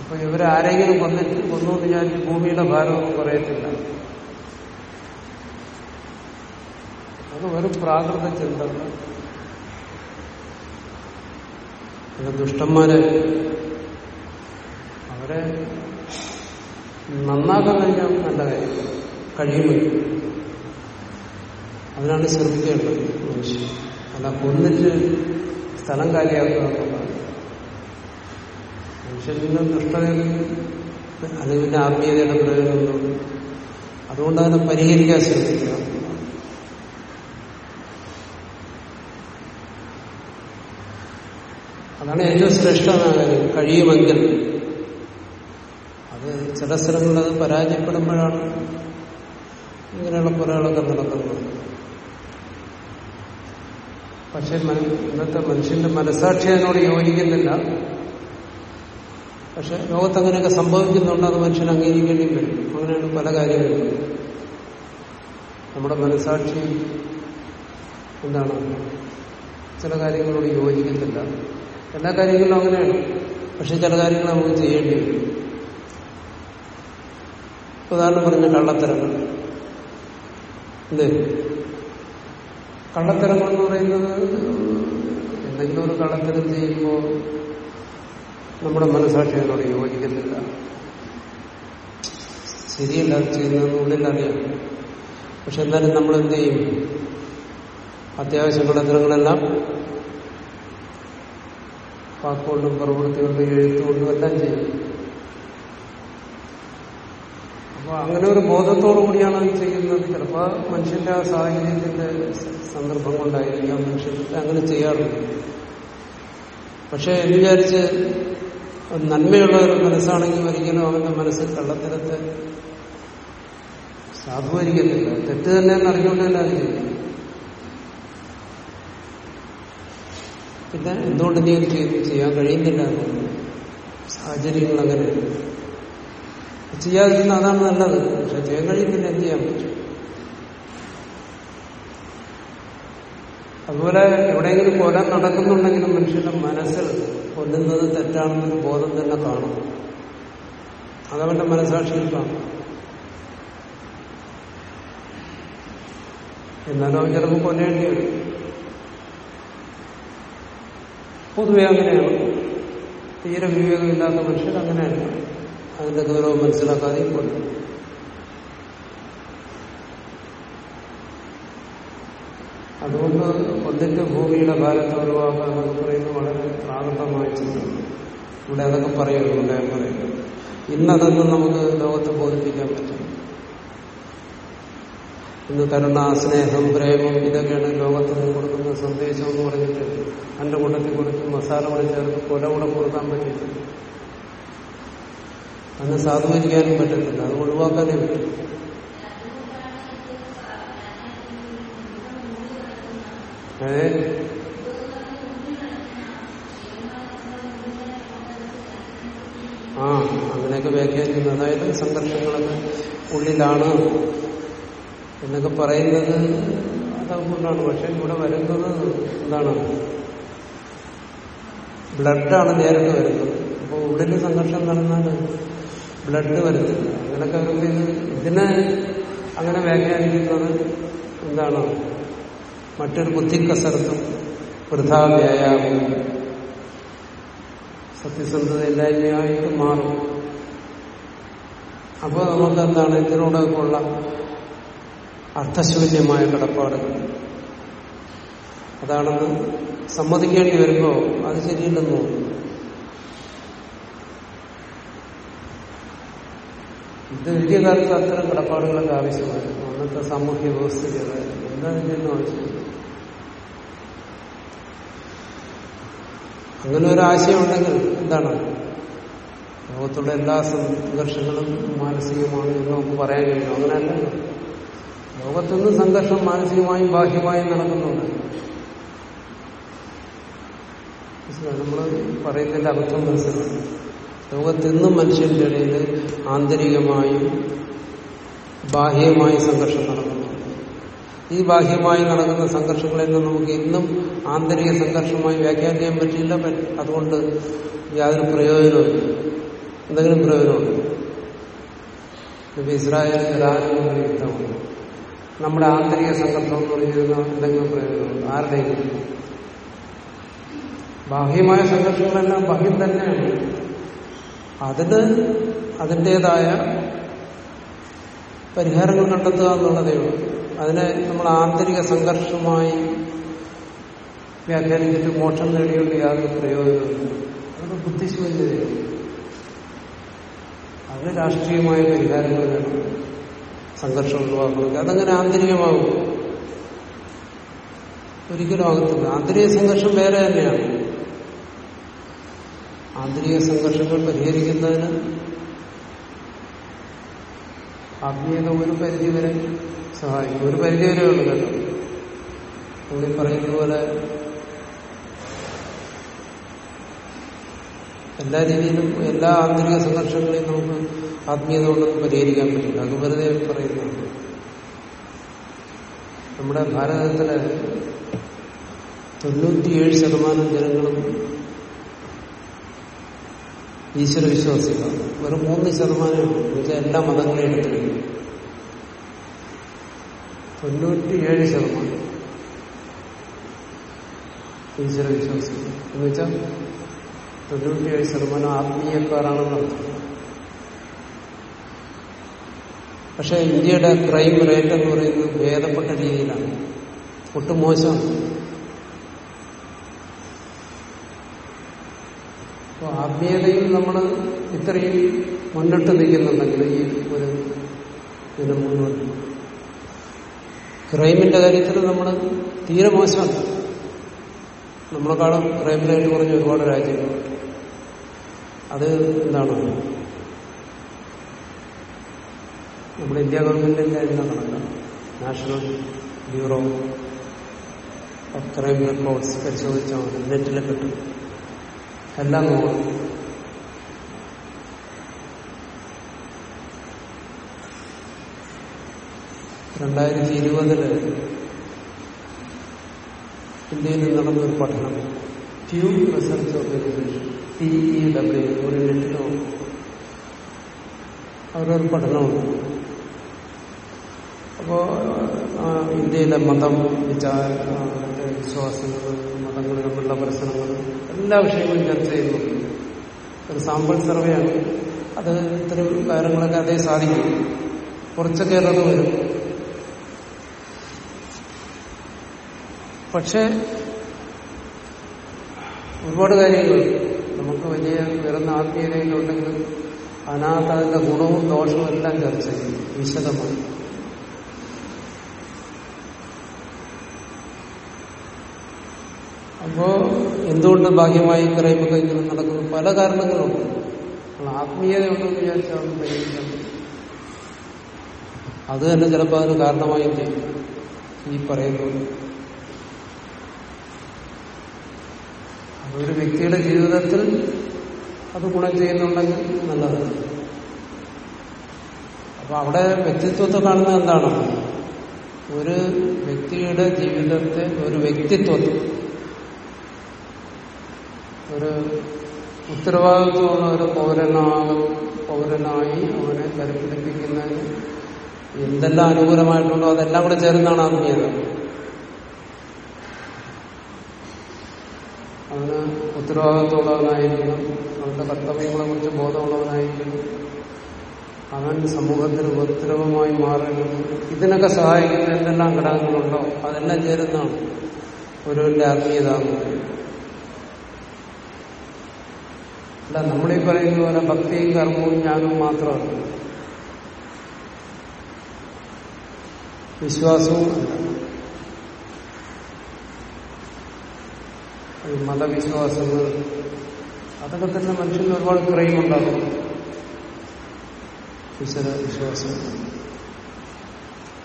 അപ്പൊ ഇവരാരെങ്കിലും കൊന്നിട്ട് കൊന്നു വിചാരിച്ച് ഭൂമിയുടെ ഭാരമൊന്നും കുറയത്തില്ല. അത് വെറും പ്രാകൃത ചിന്ത. പിന്നെ ദുഷ്ടന്മാരെ അവരെ നന്നാക്കാൻ കഴിഞ്ഞാൽ നല്ല കാര്യം കഴിയുമെങ്കിൽ അതിനാണ് ശ്രദ്ധിക്കേണ്ടത് മനുഷ്യൻ. അല്ല കൊന്നിട്ട് സ്ഥലം കാലിയാക്കുക എന്നുള്ളതാണ് മനുഷ്യന് ദുഷ്ടതയിൽ അല്ലെങ്കിൽ ആത്മീയതയുടെ പ്രയോജനങ്ങളുണ്ട് അതുകൊണ്ട് അതിനെ പരിഹരിക്കാൻ ശ്രമിക്കുക അതാണ് ഏറ്റവും ശ്രേഷ്ഠമായ കാര്യം കഴിയുമെങ്കിൽ. അത് ചില സ്ഥലങ്ങളിൽ അത് പരാജയപ്പെടുമ്പോഴാണ്. ഇങ്ങനെയുള്ള കുറകളൊക്കെ നടക്കുന്നത്. പക്ഷെ ഇന്നത്തെ മനുഷ്യന്റെ മനസാക്ഷി അതിനോട് യോജിക്കുന്നില്ല. പക്ഷെ ലോകത്ത് അങ്ങനെയൊക്കെ സംഭവിക്കുന്നുണ്ട് അത് മനുഷ്യൻ അംഗീകരിക്കേണ്ടിയും വരും. അങ്ങനെയാണ് പല കാര്യങ്ങളും. നമ്മുടെ മനസാക്ഷി എന്താണ്? ചില കാര്യങ്ങളോട് യോജിക്കുന്നില്ല. എല്ലാ കാര്യങ്ങളിലും അങ്ങനെയാണ്. പക്ഷെ ചില കാര്യങ്ങൾ നമുക്ക് ചെയ്യേണ്ടി വരും. ഉദാഹരണം പറഞ്ഞ കള്ളത്തരങ്ങൾ. എന്ത്? കള്ളത്തരങ്ങൾ എന്ന് പറയുന്നത് എന്തെങ്കിലും ഒരു കള്ളത്തരം ചെയ്യുമ്പോൾ നമ്മുടെ മനസാക്ഷി അതിനോട് യോജിക്കുന്നില്ല. ശരിയല്ല അത് ചെയ്യുന്നതെന്ന് ഉള്ളിലറിയാം പക്ഷെ എന്നാലും നമ്മൾ എന്ത് ചെയ്യും? അത്യാവശ്യ കള്ളത്തരങ്ങളെല്ലാം വാക്കുകൊണ്ടും പ്രവൃത്തി കൊണ്ടും എഴുത്തുകൊണ്ടും എല്ലാം ചെയ്യും അപ്പൊ അങ്ങനെ ഒരു ബോധത്തോടു കൂടിയാണ് അത് ചെയ്യുന്നത്. ചിലപ്പോൾ മനുഷ്യന്റെ ആ സാഹചര്യത്തിന്റെ സന്ദർഭം കൊണ്ടായിരിക്കാം മനുഷ്യൻ അങ്ങനെ ചെയ്യാറുണ്ട് പക്ഷെ വിചാരിച്ച് നന്മയുള്ള ഒരു മനസ്സാണെങ്കിൽ ഒരിക്കലും അവന്റെ മനസ്സിൽ കള്ളത്തരത്തെ സാധൂകരിക്കുന്നില്ല. തെറ്റ് തന്നെ അറിഞ്ഞുകൊണ്ട് തന്നെ അത് പിന്നെ എന്തുകൊണ്ട് നീ ഒരു ചെയ്തു? ചെയ്യാൻ കഴിയുന്നില്ല. സാഹചര്യങ്ങൾ അങ്ങനെ ചെയ്യാതിരുന്ന അതാണ് നല്ലത്. പക്ഷെ ചെയ്യാൻ കഴിയുന്നില്ല എന്ത് ചെയ്യാൻ പറ്റും? അതുപോലെ എവിടെയെങ്കിലും കൊല നടക്കുന്നുണ്ടെങ്കിലും മനുഷ്യന്റെ മനസ്സിൽ കൊല്ലുന്നത് തെറ്റാണെന്നൊരു ബോധം തന്നെ കാണും. അതവന്റെ മനസാക്ഷിയിൽ കാണും. എന്നാലും ചിലപ്പോൾ കൊല്ലേണ്ടി വരും. പൊതുവെ അങ്ങനെയാണ്. തീരെ വിവേകമില്ലാത്ത മനുഷ്യർ അങ്ങനെയാണ് അതിന്റെ ഗൗരവം മനസ്സിലാക്കാതെ പോലും. അതുകൊണ്ട് ഒന്നിന്റെ ഭൂമിയുടെ ഭാരത്തെ ഒഴിവാക്കുക എന്നൊക്കെ പറയുന്നത് വളരെ പ്രാകൃതമായ ചിന്തയാണ്. ഇവിടെ അതൊക്കെ പറയുന്നുണ്ട് ഞാൻ പറയുന്നത് ഇന്നതൊന്നും നമുക്ക് ലോകത്ത് ബോധിപ്പിക്കാൻ പറ്റും ഇന്ന് കരുണ സ്നേഹം പ്രേമം ഇതൊക്കെയാണ് ലോകത്തിന് കൊടുക്കുന്ന സന്ദേശം എന്ന് പറഞ്ഞിട്ട് എന്റെ കൂട്ടത്തിൽ കൊടുത്ത് മസാല കൂടെ ചേർത്ത് കൊല കൂടെ കൊടുക്കാൻ പറ്റില്ല അതിനെ സാധൂകരിക്കാനും പറ്റത്തില്ല. അത് ഒഴിവാക്കാനേ പറ്റും ഏ? ആ അങ്ങനെയൊക്കെ വ്യാഖ്യാനിക്കുന്നു. അതായത് സംഘർഷങ്ങളൊക്കെ ഉള്ളിലാണ് എന്നൊക്കെ പറയുന്നത് അതുകൊണ്ടാണ് പക്ഷെ ഇവിടെ വരുന്നത് എന്താണ്? ബ്ലഡാണ് നേരിട്ട് വരുന്നത്. അപ്പോൾ ഉള്ളിൽ സംഘർഷം നടന്നാൽ ബ്ലഡ് വരുന്നില്ല അങ്ങനെയൊക്കെ വരുമ്പോൾ ഇതിനെ അങ്ങനെ വ്യാഖ്യാനിക്കുന്നത് എന്താണ്? മറ്റൊരു ബുദ്ധിക്കസരത്തും വൃഥാ വ്യായാമം സത്യസന്ധതയില്ലായ്മയായിട്ട് മാറും. അപ്പോൾ നമുക്ക് എന്താണ്? ഇതിനോടൊക്കെ ഉള്ള അർത്ഥശൂന്യമായ കടപ്പാടുകൾ അതാണെന്ന് സമ്മതിക്കേണ്ടി വരുമ്പോൾ അത് ശരിയല്ലെന്ന് തോന്നുന്നു. ഇത് വലിയ കാലത്ത് അത്തരം കടപ്പാടുകളൊക്കെ ആവശ്യമായിരുന്നു. അന്നത്തെ സാമൂഹ്യ വ്യവസ്ഥയ്ക്ക് എന്താ ഇതിന്റെ ആവശ്യം അങ്ങനെ ഒരു ആശയം ഉണ്ടെങ്കിൽ എന്താണ്? ലോകത്തുള്ള എല്ലാ സംഘർഷങ്ങളും മാനസികമാണ് എന്ന് നമുക്ക് പറയാൻ കഴിയും. അങ്ങനെയല്ലല്ലോ. ലോകത്തുനിന്ന് സംഘർഷം മാനസികമായും ബാഹ്യമായും നടക്കുന്നുണ്ട്. നമ്മൾ പറയുന്നതിന്റെ അർത്ഥം മനസ്സിലാക്കി ലോകത്തെന്നും മനുഷ്യന്റെ ഇടയിൽ ആന്തരികമായും ബാഹ്യമായും സംഘർഷം നടക്കുന്നു. ഈ ബാഹ്യമായി നടക്കുന്ന സംഘർഷങ്ങളെല്ലാം നമുക്ക് ഇന്നും ആന്തരിക സംഘർഷമായി വ്യാഖ്യാനിക്കാൻ പറ്റില്ല. അതുകൊണ്ട് യാതൊരു പ്രയോജനമില്ല എന്തെങ്കിലും പ്രയോജനമുണ്ട്? ഇസ്രായേൽ ഇറാനുള്ള യുദ്ധമാണ് നമ്മുടെ ആന്തരിക സംഘർഷം എന്ന് പറഞ്ഞിരുന്ന എന്തെങ്കിലും പ്രയോജനമുണ്ട് ആരുടെയും ബാഹ്യമായ സംഘർഷങ്ങളെല്ലാം ബാഹ്യം തന്നെയാണ്. അതിന് അതിന്റെതായ പരിഹാരങ്ങൾ കണ്ടെത്തുക എന്നുള്ളതേ ഉള്ളൂ. അതിനെ നമ്മൾ ആന്തരിക സംഘർഷമായി വ്യാഖ്യാനിച്ചിട്ട് മോക്ഷം നേടിയുള്ള യാതൊരു പ്രയോജനമില്ല അത് ബുദ്ധിശൂന്യതയാണ്. അത് രാഷ്ട്രീയമായ പരിഹാരങ്ങൾ വേണം. സംഘർഷം ഒഴിവാക്കുന്നത് അതങ്ങനെ ആന്തരികമാകും. ഒരിക്കലും ആകത്തില്ല. ആന്തരിക സംഘർഷം വേറെ തന്നെയാണ്. ആന്തരിക സംഘർഷങ്ങൾ പരിഹരിക്കുന്നതിന് ആത്മീയത ഒരു പരിധിവരെ സഹായിക്കും. ഒരു പരിധിവരെ ഉള്ളു കേട്ടോ. നമ്മൾ പറയുന്ന പോലെ എല്ലാ രീതിയിലും എല്ലാ ആന്തരിക സംഘർഷങ്ങളെയും നമുക്ക് ആത്മീയത കൊണ്ടൊന്നും പരിഹരിക്കാൻ പറ്റില്ല. അത് വെറുതെ പറയുന്നതാണ് നമ്മുടെ ഭാരതത്തിലെ തൊണ്ണൂറ്റിയേഴ് ശതമാനം ജനങ്ങളും ഈശ്വര വിശ്വാസികളാണ്. വെറും മൂന്ന് ശതമാനം എല്ലാ മതങ്ങളും എടുത്തിരിക്കുന്നു. തൊണ്ണൂറ്റിയേഴ് ശതമാനം ഈശ്വര വിശ്വാസികൾ. എന്നുവെച്ചാൽ തൊണ്ണൂറ്റിയേഴ് ശതമാനം ആത്മീയക്കാരാണെന്നർത്ഥം പക്ഷെ ഇന്ത്യയുടെ ക്രൈം റേറ്റ് എന്ന് പറയുന്നത് ഭേദപ്പെട്ട രീതിയിലാണ്. ഒട്ടും മോശമാണ്. അപ്പോൾ ആത്മീയതയിൽ നമ്മൾ ഇത്രയും മുന്നിട്ട് നിൽക്കുന്നുണ്ടെങ്കിൽ ഈ ഒരു ഇതിന് മുന്നോട്ട് ക്രൈമിന്റെ കാര്യത്തിൽ നമ്മൾ തീരെ മോശമാണ് നമ്മളെക്കാളും ക്രൈം റേറ്റ് കുറഞ്ഞ ഒരുപാട് രാജ്യങ്ങളുണ്ട്. അത് എന്താണ്? നമ്മുടെ ഇന്ത്യ ഗവൺമെന്റിന്റെ എന്ന കണക്കാണ് national bureau of crime records പരിശോധിച്ചാൽ മതി നെറ്റിലെ കിട്ടും. എല്ലാം നോക്കണം രണ്ടായിരത്തി ഇരുപതിൽ ഇന്ത്യയിൽ നടന്നൊരു പഠനം. ട്യൂ research organisation T E W ഒരു നെറ്റിലോ അവരൊരു പഠനമുണ്ട് അപ്പോ ഇന്ത്യയിലെ മതം വിചാര വിശ്വാസങ്ങൾ മതങ്ങൾ തമ്മിലുള്ള പ്രശ്നങ്ങൾ എല്ലാ വിഷയങ്ങളും ചർച്ച ചെയ്യുന്നുണ്ട്. ഒരു സാമ്പിൾ സർവേയാണ് അത് ഇത്തരം കാര്യങ്ങളൊക്കെ അതേ സാധിക്കും. കുറച്ചൊക്കെ ഇറങ്ങി വരും. പക്ഷെ ഒരുപാട് കാര്യങ്ങൾ. നമുക്ക് വലിയ വരുന്ന ആത്മീയതയിലുണ്ടെങ്കിലും അനാഥ അതിന്റെ ഗുണവും ദോഷവും എല്ലാം ചർച്ച ചെയ്യും. വിശദമായി. അപ്പോ എന്തുകൊണ്ട് ഭാഗ്യമായി ക്രൈമൊക്കെ ഇങ്ങനെ നടക്കുന്നു? പല കാരണങ്ങളുണ്ട്. ആത്മീയത ഉണ്ടെന്ന് വിചാരിച്ചാൽ അത് തന്നെ ചിലപ്പോൾ അതിന് കാരണമായും ചെയ്യും. ഈ പറയുന്നത് അതൊരു വ്യക്തിയുടെ ജീവിതത്തിൽ അത് ഗുണം ചെയ്യുന്നുണ്ടെങ്കിൽ നല്ലതാണ്. അപ്പൊ അവിടെ വ്യക്തിത്വത്തെ കാണുന്നത് എന്താണ്? ഒരു വ്യക്തിയുടെ ജീവിതത്തെ ഒരു വ്യക്തിത്വത്തെ ഒരു ഉത്തരവാദിത്വമുള്ള ഒരു പൗരനാകും പൗരനായി അവനെ പരിപിടിപ്പിക്കുന്നതിന് എന്തെല്ലാം അനുകൂലമായിട്ടുണ്ടോ അതെല്ലാം കൂടെ ചേർന്നാണ് ആത്മീയത അവന് ഉത്തരവാദിത്വമുള്ളവനായിരിക്കണം. അവന്റെ കർത്തവ്യങ്ങളെ കുറിച്ച് ബോധമുള്ളവനായിരിക്കണം. അവൻ സമൂഹത്തിന് ഉപദ്രവമായി മാറരുത് ഇതിനൊക്കെ സഹായിക്കുന്ന എന്തെല്ലാം ഘടകങ്ങളുണ്ടോ അതെല്ലാം ചേരുന്നതാണ് ഒരുവന്റെ ആത്മീയത എന്ന് പറയുന്നത് അല്ല നമ്മളീ പറയുന്ന പോലെ ഭക്തിയും കർമ്മവും ജ്ഞാനവും മാത്രമല്ല വിശ്വാസവും അല്ല. മതവിശ്വാസങ്ങൾ അതൊക്കെ തന്നെ മനുഷ്യന് ഒരുപാട് ക്രൈം ഉണ്ടാകും ഈശ്വര വിശ്വാസം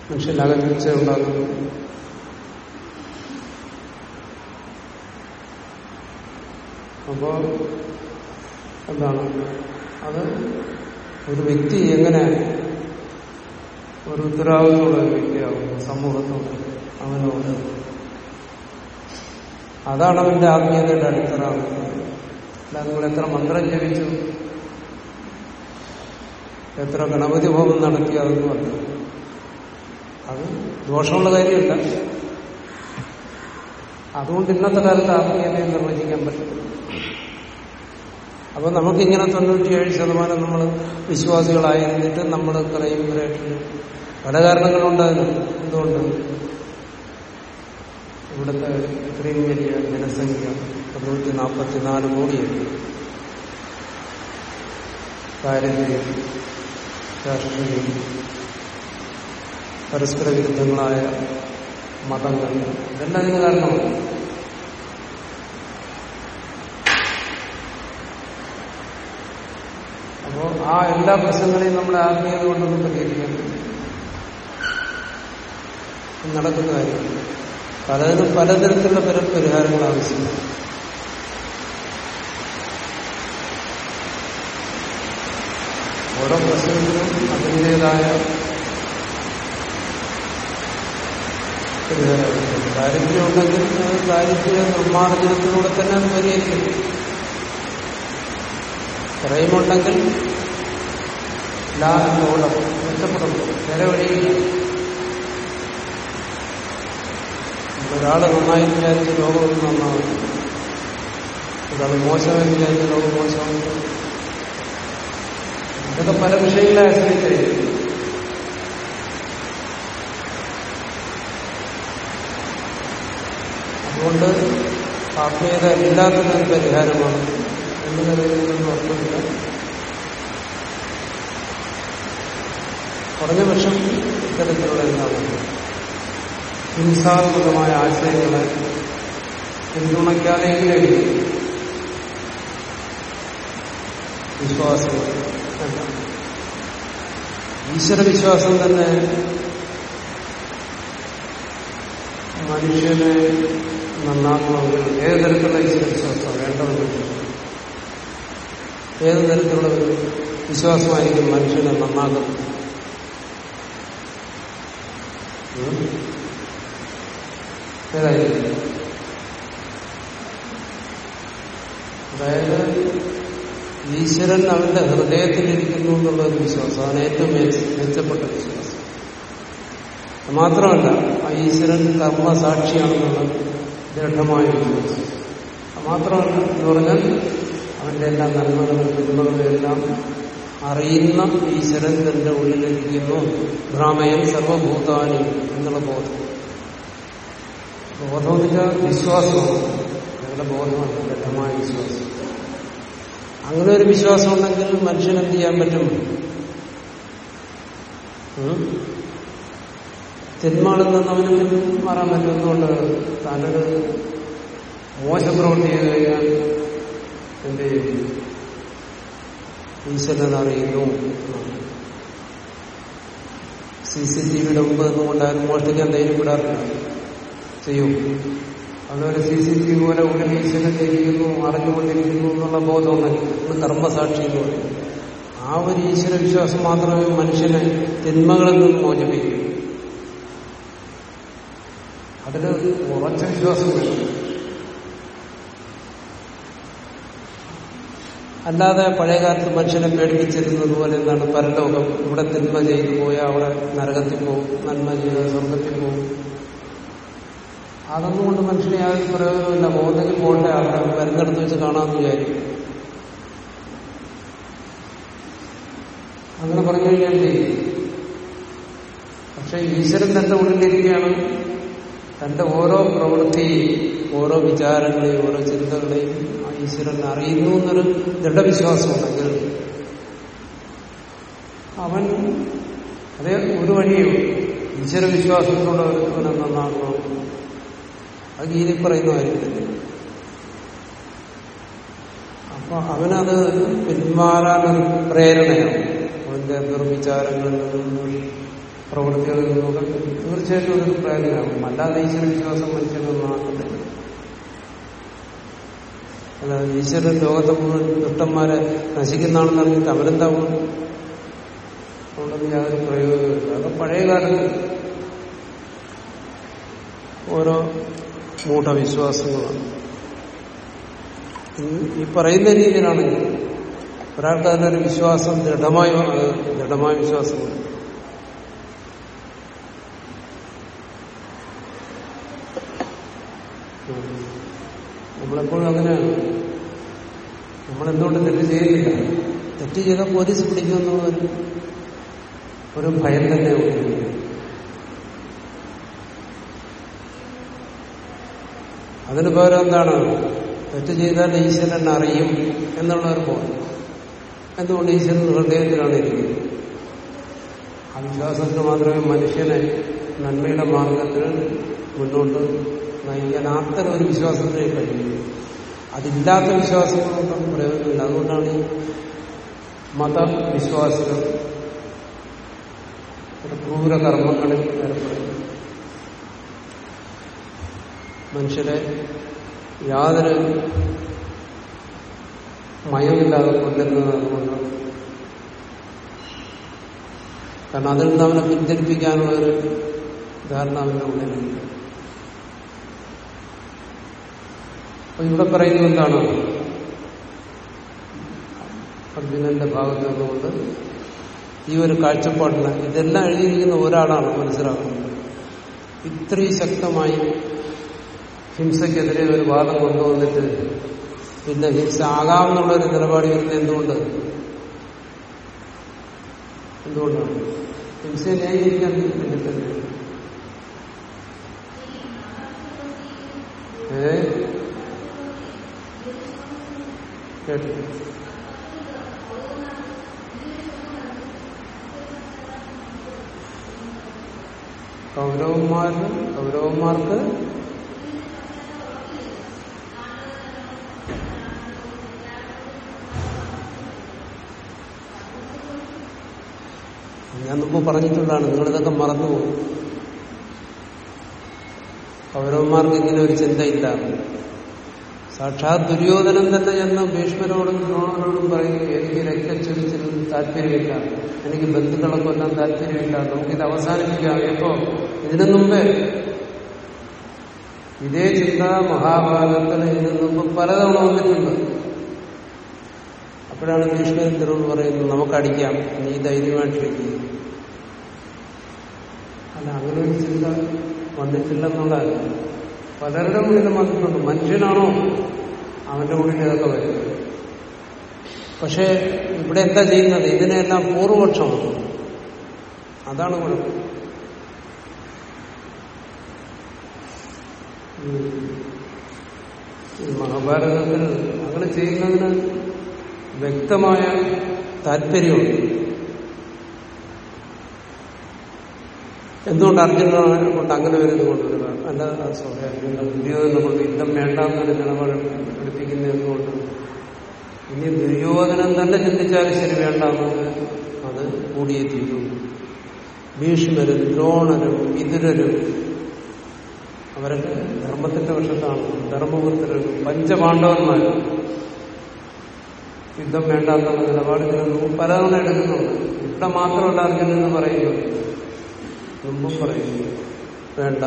മനുഷ്യൻ അകൽച്ച ഉണ്ടാകുന്നു അപ്പോ എന്താണ്? അത് ഒരു വ്യക്തി എങ്ങനെ ഒരു ഉത്തരവാദിത്തമുള്ള വ്യക്തിയാകുന്നു സമൂഹത്തോട് അവനോട്. അതാണ് അവന്റെ ആത്മീയതയുടെ അടിത്തറ നിങ്ങൾ എത്ര മന്ത്രം ജപിച്ചു? എത്ര ഗണപതി ഹോമം നടത്തി അതെന്ന് പറഞ്ഞു. അത് ദോഷമുള്ള കാര്യമല്ല. അതുകൊണ്ട് ഇന്നത്തെ കാലത്ത് ആത്മീയതയെ നിർവചിക്കാൻ പറ്റും അപ്പൊ നമുക്കിങ്ങനെ തൊണ്ണൂറ്റിയേഴ് ശതമാനം നമ്മൾ വിശ്വാസികളായിരുന്നിട്ട് നമ്മൾ ക്രൈം റേറ്റിൽ പല കാരണങ്ങളുണ്ട് അതിന്. എന്തുകൊണ്ട്? ഇവിടുത്തെ ഇത്രയും വലിയ ജനസംഖ്യ തൊണ്ണൂറ്റി നാൽപ്പത്തിനാല് കോടിയാണ് പാരമ്പര്യം രാഷ്ട്രീയം പരസ്പര വിരുദ്ധങ്ങളായ മതങ്ങൾ ഇതെല്ലാം ഇതിന് കാരണമാണ് അപ്പോ ആ എല്ലാ പ്രശ്നങ്ങളെയും നമ്മൾ ആത്മീയത കൊണ്ടൊന്നും പരിഹരിക്കാൻ നടക്കുന്ന കാര്യമില്ല പലതിനും പലതരത്തിലുള്ള പല പരിഹാരങ്ങൾ ആവശ്യമാണ് ഓരോ പ്രശ്നത്തിനും അതിന്റെതായ ദാരിദ്ര്യം ഉണ്ടെങ്കിൽ ദാരിദ്ര്യ നിർമ്മാർജനത്തിലൂടെ തന്നെ അത് പരിഹരിക്കും. ക്രൈമുണ്ടെങ്കിൽ ലാ എന്നോളം മെച്ചപ്പെടുന്നു വേറെ വഴിയില്ല നന്നായി വിചാരിച്ച ലോകം നന്നാവും ഒരാൾ മോശമായി വിചാരിച്ച ലോകം മോശമാവും ഇതൊക്കെ പല വിഷയങ്ങളെ ആശ്രയിച്ചായിരിക്കും. അതുകൊണ്ട് ആത്മീയത ഇല്ലാത്തതൊരു പരിഹാരമാണ്. എന്ന് കരുതുന്നതൊന്നും അർത്ഥമില്ല. കുറഞ്ഞ പക്ഷം ഇത്തരത്തിലുള്ള എന്താണ്? ഹിംസാത്മകമായ ആശയങ്ങളെ പിന്തുണയ്ക്കാതെയെങ്കിലും വിശ്വാസങ്ങൾ ഈശ്വരവിശ്വാസം തന്നെ മനുഷ്യനെ നന്നാക്കണമെങ്കിൽ ഏത് തരത്തിലുള്ള ഈശ്വരവിശ്വാസം വേണ്ടതെന്ന് ഏത് തരത്തിലുള്ള വിശ്വാസമായിരിക്കും മനുഷ്യനെ നന്നാക്കുന്നത്? അതായത് ഈശ്വരൻ അവന്റെ ഹൃദയത്തിലിരിക്കുന്നു എന്നുള്ള ഒരു വിശ്വാസം അതാണ് ഏറ്റവും മെച്ചപ്പെട്ട വിശ്വാസം. മാത്രമല്ല ആ ഈശ്വരൻ കർമ്മസാക്ഷിയാണെന്നുള്ള ദൃഢമായ വിശ്വാസം. മാത്രമല്ല എന്ന് പറഞ്ഞാൽ അവന്റെ എല്ലാ നന്മകളും തിന്മകളും എല്ലാം അറിയുന്ന ഈശ്വരൻ തന്റെ ഉള്ളിലിരിക്കുന്നു. ഭ്രാമയൻ സർവഭൂതാനി എന്നുള്ള ബോധം. ബോധം വെച്ചാൽ വിശ്വാസമാണ്. ഞങ്ങളുടെ ബോധമാണ് ദൃഢമായ വിശ്വാസം. അങ്ങനെ ഒരു വിശ്വാസം ഉണ്ടെങ്കിൽ മനുഷ്യൻ ചെയ്യാൻ പറ്റും? തിന്മകളിൽ നിന്ന് അവന് മാറാൻ പറ്റുന്നതുകൊണ്ട് താനൊരു മോശം പ്രവൃത്തി ചെയ്ത് കഴിഞ്ഞാൽ എന്ത് ഈശ്വരൻ അറിയുന്നു സി സി ടി വിയുടെ മുമ്പ് നിന്നുകൊണ്ടായാലും മോഷ്ടിക്കാൻ ധൈര്യപ്പെടാറില്ല ചെയ്യും. അതുപോലെ സി സി ടി വി പോലെ ഉള്ളിൽ ഈശ്വരൻ ഇരിക്കുന്നു അറിഞ്ഞുകൊണ്ടിരിക്കുന്നു എന്നുള്ള ബോധമൊന്നും കർമ്മസാക്ഷി എന്ന് പറയും. ആ ഒരു ഈശ്വര വിശ്വാസം മാത്രമേ മനുഷ്യനെ തിന്മകളിൽ നിന്ന് മോചിപ്പിക്കൂ. അതിന് ഉറച്ച വിശ്വാസം വേണം. അല്ലാതെ പഴയകാലത്ത് മനുഷ്യനെ പേടിപ്പിച്ചിരുന്നത് പോലെ എന്താണ്? പരലോകം. ഇവിടെ തിന്മ ചെയ്തു പോയാൽ അവിടെ നരകത്തിൽ പോകും. നന്മ ചെയ്ത് സ്വർഗത്തിൽ പോകും. അതൊന്നും കൊണ്ട് മനുഷ്യനെ യാതൊരു പ്രയോജനമില്ല പോകുന്നെങ്കിൽ പോകട്ടെ അവിടെ വരുന്നിടത്ത് വെച്ച് കാണാമെന്ന് വിചാരിക്കും. അങ്ങനെ പറഞ്ഞു കഴിഞ്ഞാൽ? പക്ഷെ ഈശ്വരൻ തന്റെ ഉള്ളിലിരിക്കുകയാണ്. തന്റെ ഓരോ പ്രവൃത്തിയും ഓരോ വിചാരങ്ങളെയും ഓരോ ചിന്തകളെയും ഈശ്വരൻ അറിയുന്നു എന്നൊരു ദൃഢവിശ്വാസമുണ്ടെങ്കിൽ അവൻ അതേ ഒരു വഴിയോ ഈശ്വര വിശ്വാസത്തോടെ ഒരുവനെ നന്നാണോ അത് ഗീതി പറയുന്ന കാര്യം തന്നെ. അപ്പൊ അവനത് പിന്മാറാനൊരു പ്രേരണയാണ്. അവന്റെ ദുർവിചാരങ്ങളിൽ നിന്നും പ്രവൃത്തികളിൽ നിന്നൊക്കെ തീർച്ചയായിട്ടും അതൊരു പ്രേരണയാകും അല്ലാതെ ഈശ്വര വിശ്വാസം മനുഷ്യനൊന്നും ആക്കത്തില്ല അല്ല ഈശ്വരൻ ലോകത്തെ മുഴുവൻ ദുഷ്ടന്മാരെ നശിക്കുന്നതാണെന്ന് അറിഞ്ഞിട്ട് അവരെന്താ? അതുകൊണ്ടൊന്നും യാതൊരു പ്രയോജനമില്ല അത് പഴയ കാലത്ത് ഓരോ മൂഢവിശ്വാസങ്ങളാണ്. ഈ പറയുന്ന രീതിയിലാണെങ്കിൽ ഒരാൾക്ക് അതിനൊരു വിശ്വാസം ദൃഢമായി ദൃഢമായ വിശ്വാസമുണ്ട് നമ്മളെപ്പോഴും അങ്ങനെയാണ്. നമ്മളെന്തുകൊണ്ട് തെറ്റ് ചെയ്യുന്നില്ല തെറ്റ് ചെയ്താൽ പോലീസ് പിടിക്കുമെന്നുള്ള ഒരു ഒരു ഭയം തന്നെ അതിന് പകരം എന്താണ്? തെറ്റ് ചെയ്താൽ ഈശ്വരൻ അറിയും എന്നുള്ള ഒരു ബോധം. എന്തുകൊണ്ട് ഈശ്വരൻ ഹൃദയത്തിലാണ് ഇരിക്കുന്നത്? ആ വിശ്വാസത്തിന് മാത്രമേ മനുഷ്യനെ നന്മയുടെ മാർഗത്തിൽ മുന്നോട്ട് നയിക്കാൻ അത്തരം ഒരു വിശ്വാസത്തിനേ കഴിയും? അതില്ലാത്ത വിശ്വാസങ്ങളൊന്നും പ്രയോജനമില്ല. അതുകൊണ്ടാണ് ഈ മതവിശ്വാസികൾ ഒരു ക്രൂരകർമ്മങ്ങളിൽ ഏർപ്പെടുന്നത്. മനുഷ്യരെ യാതൊരു മയമില്ലാതെ കൊല്ലുന്നത് അതുകൊണ്ടാണ്. കാരണം അതിൽ നിന്ന് അവനെ പിന്തിരിപ്പിക്കാനുള്ള ധാരണ അവന്റെ ഉള്ളിലുണ്ട് അപ്പൊ ഇവിടെ പറയുന്നത് എന്താണ്? അർജുനന്റെ ഭാഗത്ത് നിന്നുകൊണ്ട് ഈ ഒരു കാഴ്ചപ്പാടിന് ഇതെല്ലാം എഴുതിയിരിക്കുന്ന ഒരാളാണ് മനസ്സിലാക്കുന്നത്. ഇത്രയും ശക്തമായി ഹിംസയ്ക്കെതിരെ ഒരു വാദം കൊണ്ടുവന്നിട്ട് പിന്നെ ഹിംസ ആകാമെന്നുള്ള ഒരു നിലപാട് വരുന്നത് എന്തുകൊണ്ട്? എന്തുകൊണ്ടാണ്? ഹിംസയെ ന്യായീകരിക്കാൻ ഏ? കേട്ടു. കൗരവന്മാർക്ക് കൗരവന്മാർക്ക് ഞാൻ മുമ്പ് പറഞ്ഞിട്ടുള്ളതാണ് നിങ്ങളിതൊക്കെ മറന്നുപോകും. കൗരവന്മാർക്ക് ഇങ്ങനെ ഒരു ചിന്തയില്ല സാക്ഷാത് ദുര്യോധനൻ തന്നെ ചെന്ന് ഭീഷ്മരോടും ദ്രോണരോടും പറയും എനിക്ക് രക്തച്ചൊരിച്ചിൽ താല്പര്യമില്ല. എനിക്ക് ബന്ധുക്കളെ കൊല്ലാൻ താല്പര്യമില്ല. നമുക്കിത് അവസാനിപ്പിക്കാം. എപ്പോ ഇതിനു മുമ്പേ ഇതേ ചിന്ത മഹാഭാരതത്തിന് ഇതിനു മുമ്പ് പലതവണ വന്നിട്ടുണ്ട്. അപ്പോഴാണ് ഭീഷ്മേന്ദ്രനോട് പറയുന്നത് നമുക്കടിക്കാം. നീ ധൈര്യമായിട്ടിരിക്കുക അല്ല അങ്ങനെ ഒരു ചിന്ത വന്നിട്ടില്ലെന്നുള്ളതല്ല. പലരുടെ ഉള്ളിൽ മാത്രമുണ്ട്. മനുഷ്യനാണോ അവന്റെ ഉള്ളിൽ ഇതൊക്കെ വരും പക്ഷെ ഇവിടെ എന്താ ചെയ്യുന്നത്? ഇതിനെല്ലാം പൂർവപക്ഷമാണ്. അതാണ് കുഴപ്പം മഹാഭാരതത്തിൽ അങ്ങനെ ചെയ്യുന്നതിന് വ്യക്തമായ താല്പര്യമുണ്ട്. എന്തുകൊണ്ട് അർജുനനെ കൊണ്ട് അങ്ങനെ ഒരു ഇത് അല്ല സോറി അർജുന ദുര്യോധനെ കൊണ്ട് യുദ്ധം വേണ്ടാന്നൊരു നിലപാട് എടുപ്പിക്കുന്ന എന്തുകൊണ്ട് ഇനി ദുര്യോധനൻ തന്നെ ചിന്തിച്ചാലും ശരി വേണ്ടാന്നത് അത് കൂടിയേ തീരൂ. ഭീഷ്മരും ദ്രോണരും വിതുരരും അവരൊക്കെ ധർമ്മത്തിന്റെ വശത്താണ്. ധർമ്മപുത്രരും പഞ്ചപാണ്ഡവന്മാരും യുദ്ധം വേണ്ടാന്നുള്ള നിലപാടിൽ നിന്നും പലതവണ എടുക്കുന്നുണ്ട്. ഇവിടെ മാത്രമല്ല അർജുനൻ എന്ന് പറയുന്നത് മുമ്പും പറയുന്നു. വേണ്ട.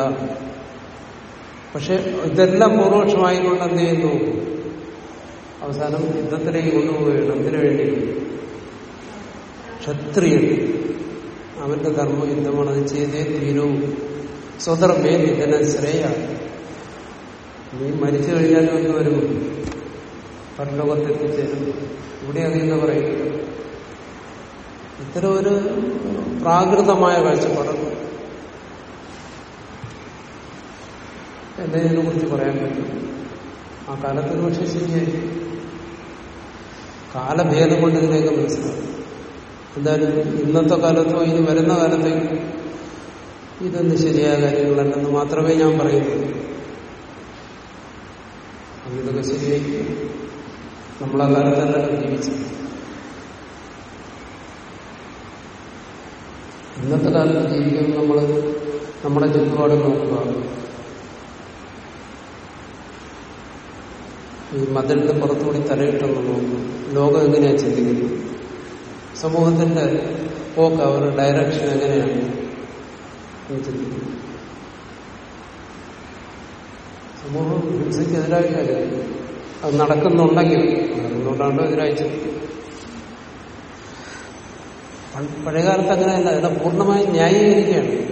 പക്ഷെ ഇതെല്ലാം പൂർവപക്ഷമായിക്കൊണ്ട് എന്ത് ചെയ്യുന്നു? അവസാനം യുദ്ധത്തിലേക്ക് കൊണ്ടുപോവുകയാണ്. എന്തിനു വേണ്ടി? ക്ഷത്രിയൻ അവന്റെ ധർമ്മ യുദ്ധമാണ്. അത് ചെയ്തേ തീരൂ. സ്വധർമ്മേ നിധന ശ്രേയ. നീ മരിച്ചു കഴിഞ്ഞാലും എന്ത് വരും? പരലോകത്തെത്തിച്ചേരും. ഇവിടെ അതിന്ന് പറയുന്നത് ഇത്തരം ഒരു പ്രാകൃതമായ കാഴ്ചപ്പാടാണ്. ഇതിനെ കുറിച്ച് പറയാൻ പറ്റും. ആ കാലത്തിന് പക്ഷെ ശരിയായി. കാലഭേദം കൊണ്ട് ഇതിനെയൊക്കെ മനസ്സിലാക്കും എന്തായാലും ഇന്നത്തെ കാലത്തോ ഇനി വരുന്ന കാലത്തേക്ക് ഇതൊന്നും ശരിയായ കാര്യങ്ങളല്ലെന്ന് മാത്രമേ ഞാൻ പറയുന്നുള്ളൂ ഇതൊക്കെ ശരിയായി. നമ്മളെ കാലത്തല്ല ജീവിച്ചത്. ഇന്നത്തെ കാലത്ത് ജീവിക്കുമ്പോൾ നമ്മൾ നമ്മുടെ ചുറ്റുപാട് നോക്കുക ഈ മതിലിന്റെ പുറത്തുകൂടി തലയിട്ടൊന്ന് നോക്കും. ലോകം എങ്ങനെയാണ് ചിന്തിക്കുന്നത്? സമൂഹത്തിന്റെ പോക്ക് അവരുടെ ഡയറക്ഷൻ എങ്ങനെയാണ്? സമൂഹം ചിന്തിക്കുന്നത് സമൂഹം ഹിംസയ്ക്കെതിരായിട്ടല്ല അത് നടക്കുന്നുണ്ടെങ്കിൽ അതുകൊണ്ടാണ് എതിരായി ചിന്തിക്കും പഴയകാലത്ത് അങ്ങനെയല്ല അതിനെ പൂർണമായി ന്യായീകരിക്കുകയാണ്.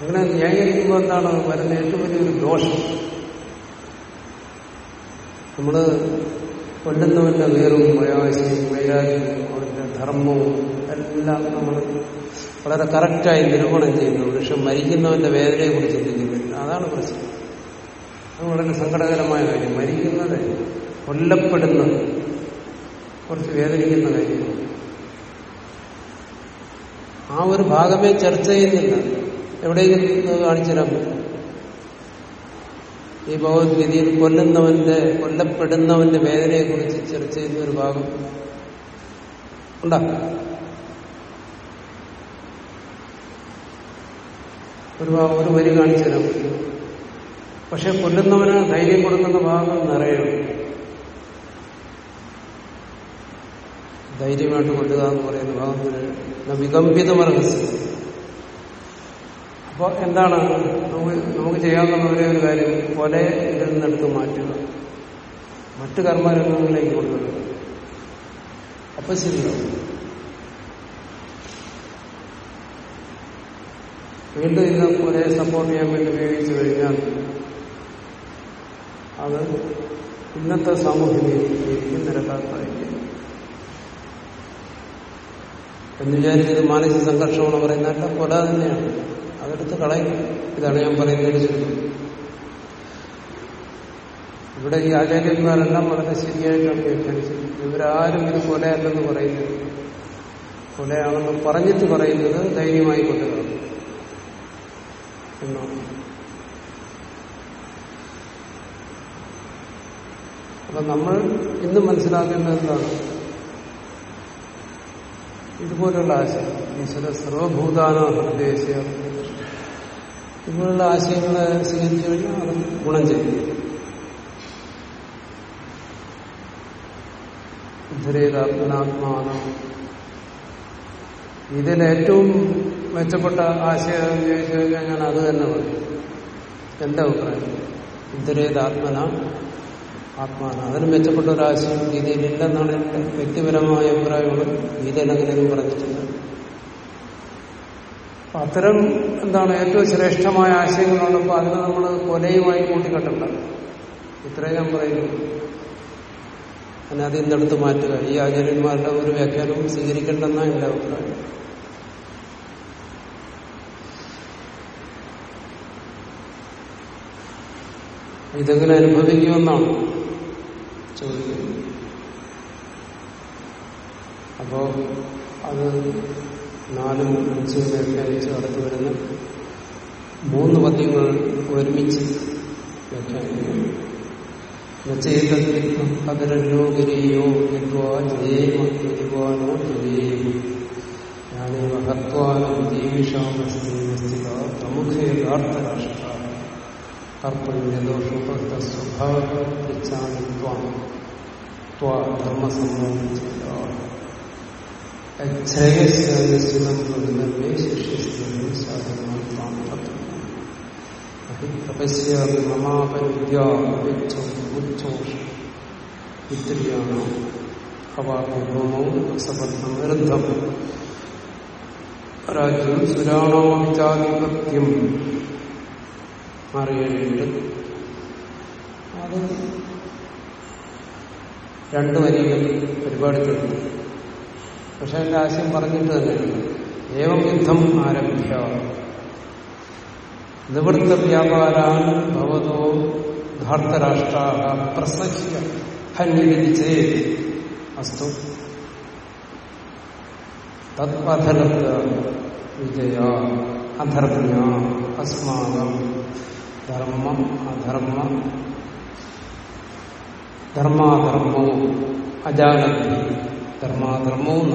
അങ്ങനെ ന്യായീകരിക്കുമ്പോൾ എന്താണ്? വരുന്ന ഏറ്റവും വലിയൊരു ദോഷം. നമ്മൾ കൊല്ലുന്നവന്റെ വേറും വയാശയും വൈരാഗ്യവും അവന്റെ ധർമ്മവും എല്ലാം നമ്മൾ വളരെ കറക്റ്റായി നിരൂപണം ചെയ്യുന്നു. പക്ഷെ മരിക്കുന്നവന്റെ വേദനയെ കുറിച്ച് ചിന്തിക്കുന്നില്ല. അതാണ് പ്രശ്നം. അത് വളരെ സങ്കടകരമായ കാര്യം. മരിക്കുന്നത് കൊല്ലപ്പെടുന്നത് കുറച്ച് വേദനിക്കുന്ന കാര്യമാണ് ആ ഒരു ഭാഗമേ ചർച്ച ചെയ്യുന്നില്ല. എവിടെയെങ്കിലും കാണിച്ചുതരാൻ പറ്റും ഈ ഭഗവത്ഗീതയിൽ കൊല്ലുന്നവന്റെ കൊല്ലപ്പെടുന്നവന്റെ വേദനയെ കുറിച്ച് ചർച്ച ചെയ്യുന്ന ഒരു ഭാഗം ഉണ്ടാ? ഒരു ഭാഗം ഒരു വരി കാണിച്ചു തരാൻ പറ്റും പക്ഷെ കൊല്ലുന്നവന് ധൈര്യം കൊടുക്കുന്ന ഭാഗം നിറയണം ധൈര്യമായിട്ട് കൊല്ലുക എന്ന് പറയുന്ന ഭാഗം വികമ്പിതമർഹസ്യം അപ്പോൾ എന്താണ്? നമുക്ക് നമുക്ക് ചെയ്യാവുന്ന ഒരേ ഒരു കാര്യം കൊല ഇതിൽ നിന്നെടുത്ത് മാറ്റുക. മറ്റു കർമ്മരംഗങ്ങളിലേക്ക് കൊണ്ടുവരിക. അപ്പൊ ശരിയാവും. വീണ്ടും ഇന്ന് കൊലയെ സപ്പോർട്ട് ചെയ്യാൻ വേണ്ടി ഉപയോഗിച്ചു കഴിഞ്ഞാൽ അത് ഇന്നത്തെ സാമൂഹ്യ നീതിക്ക് നിരക്കാത്തതായിരിക്കും. എന്ന് വിചാരിച്ചത് മാനസിക സംഘർഷമാണ് പറയുന്നതല്ല കൊല തന്നെയാണ്. അതെടുത്ത് കളയും. ഇതാണ് ഞാൻ പറയുന്നത് ചുരുക്കം ഇവിടെ ഈ ആചാര്യന്മാരെല്ലാം വളരെ ശരിയായിട്ടാണ് വ്യാഖ്യാനിച്ചത്. ഇവരാരും ഇത് കൊലയല്ലെന്ന് പറയുന്നത്. കൊലയാണെന്ന് പറഞ്ഞിട്ട് പറയുന്നത് ധൈര്യമായി കൊണ്ടുവരണം എന്നാണ് അപ്പൊ നമ്മൾ ഇന്ന് മനസ്സിലാക്കേണ്ടത് എന്താണ്? ഇതുപോലുള്ള ആശയം. ഈശ്വര സർവഭൂതാന ഹൃദയസ്യ ഇതുപോലുള്ള ആശയങ്ങളെ സ്വീകരിച്ചു കഴിഞ്ഞാൽ അത് ഗുണം ചെയ്യും. ഉദ്ധരേതാത്മനാത്മാനം ഇതിൽ ഏറ്റവും മെച്ചപ്പെട്ട ആശയം ചോദിച്ചു കഴിഞ്ഞാൽ ഞാൻ അത് തന്നെ പറയും. എന്റെ അഭിപ്രായം? ഉദ്ധരേതാത്മന ആത്മാന അതിന് മെച്ചപ്പെട്ട ഒരു ആശയം ഗീതയിലില്ലെന്നാണ് എന്റെ വ്യക്തിപരമായ അഭിപ്രായങ്ങൾ ഗീതയിൽ അങ്ങനെയൊന്നും പറഞ്ഞിട്ടില്ല. അപ്പൊ അത്തരം എന്താണ് ഏറ്റവും ശ്രേഷ്ഠമായ ആശയങ്ങളുള്ളപ്പോൾ അതിനെ നമ്മൾ കൊലയുമായി കൂട്ടിക്കെട്ടണ്ട. ഇത്രയും ഞാൻ പറയുന്നു അതിനെ അതിൽ നിന്നെടുത്ത് മാറ്റുക. ഈ ആചാര്യന്മാരുടെ ഒരു വ്യാഖ്യാനവും സ്വീകരിക്കേണ്ടെന്നാണ് എന്റെ അഭിപ്രായം. ഇതെങ്ങനെ അനുഭവിക്കുമെന്നാണ്. ചോദിക്കുന്നത് അപ്പോ അത് നാലും അഞ്ചും വ്യാഖ്യാനിച്ച് അടുത്ത് വരുന്ന. മൂന്ന് പദ്യങ്ങൾ ഒരുമിച്ച് വ്യാഖ്യാനിക്കുന്നു. നച്ചേതരല്ലോ ഗിരിയോ യദ്വാ ജയേമ ജയേമ ഞാനേവ ഹത്വാനോ ജീവിഷാമസ്ഥിത പ്രമുഖേ യഥാർത്ഥരാഷ്ട്ര അർപ്പണ്യദോഷോപത്ത സ്വഭാവം ധർമ്മസംബന്ധിച്ചിതം പ്രതിനമേ ശിഷ്യസ്ഥിതി സാധനം തപസ്യ മമാപരിദ്യോഷ അവാഭൂമോ സബദ്ധം വിരുദ്ധം രാജ്യം സുരാണാമിച്ചാധിപത്യം അറിയേണ്ടത് അത് രണ്ടു വരികൾ പരിപാടി തീർന്നു പക്ഷെ അതിന്റെ ആശയം പറഞ്ഞിട്ട് തന്നെയാണ് ഏവം യുദ്ധം ആരംഭിക്ക. നിവൃത്ത വ്യാപാരാൻ ഭവതോ ധാർത്തരാഷ്ട്ര പ്രസഹ്യ ഹന്യരിച്ചേ അസ്തു. തത്പഥലത്ത് വിജയ അധർമ്മ്യ അസ്മാകം. ധർമ്മ അധർമ്മ ധർമാധർമ്മവും അജാനന്തി ധർമാധർമ്മവും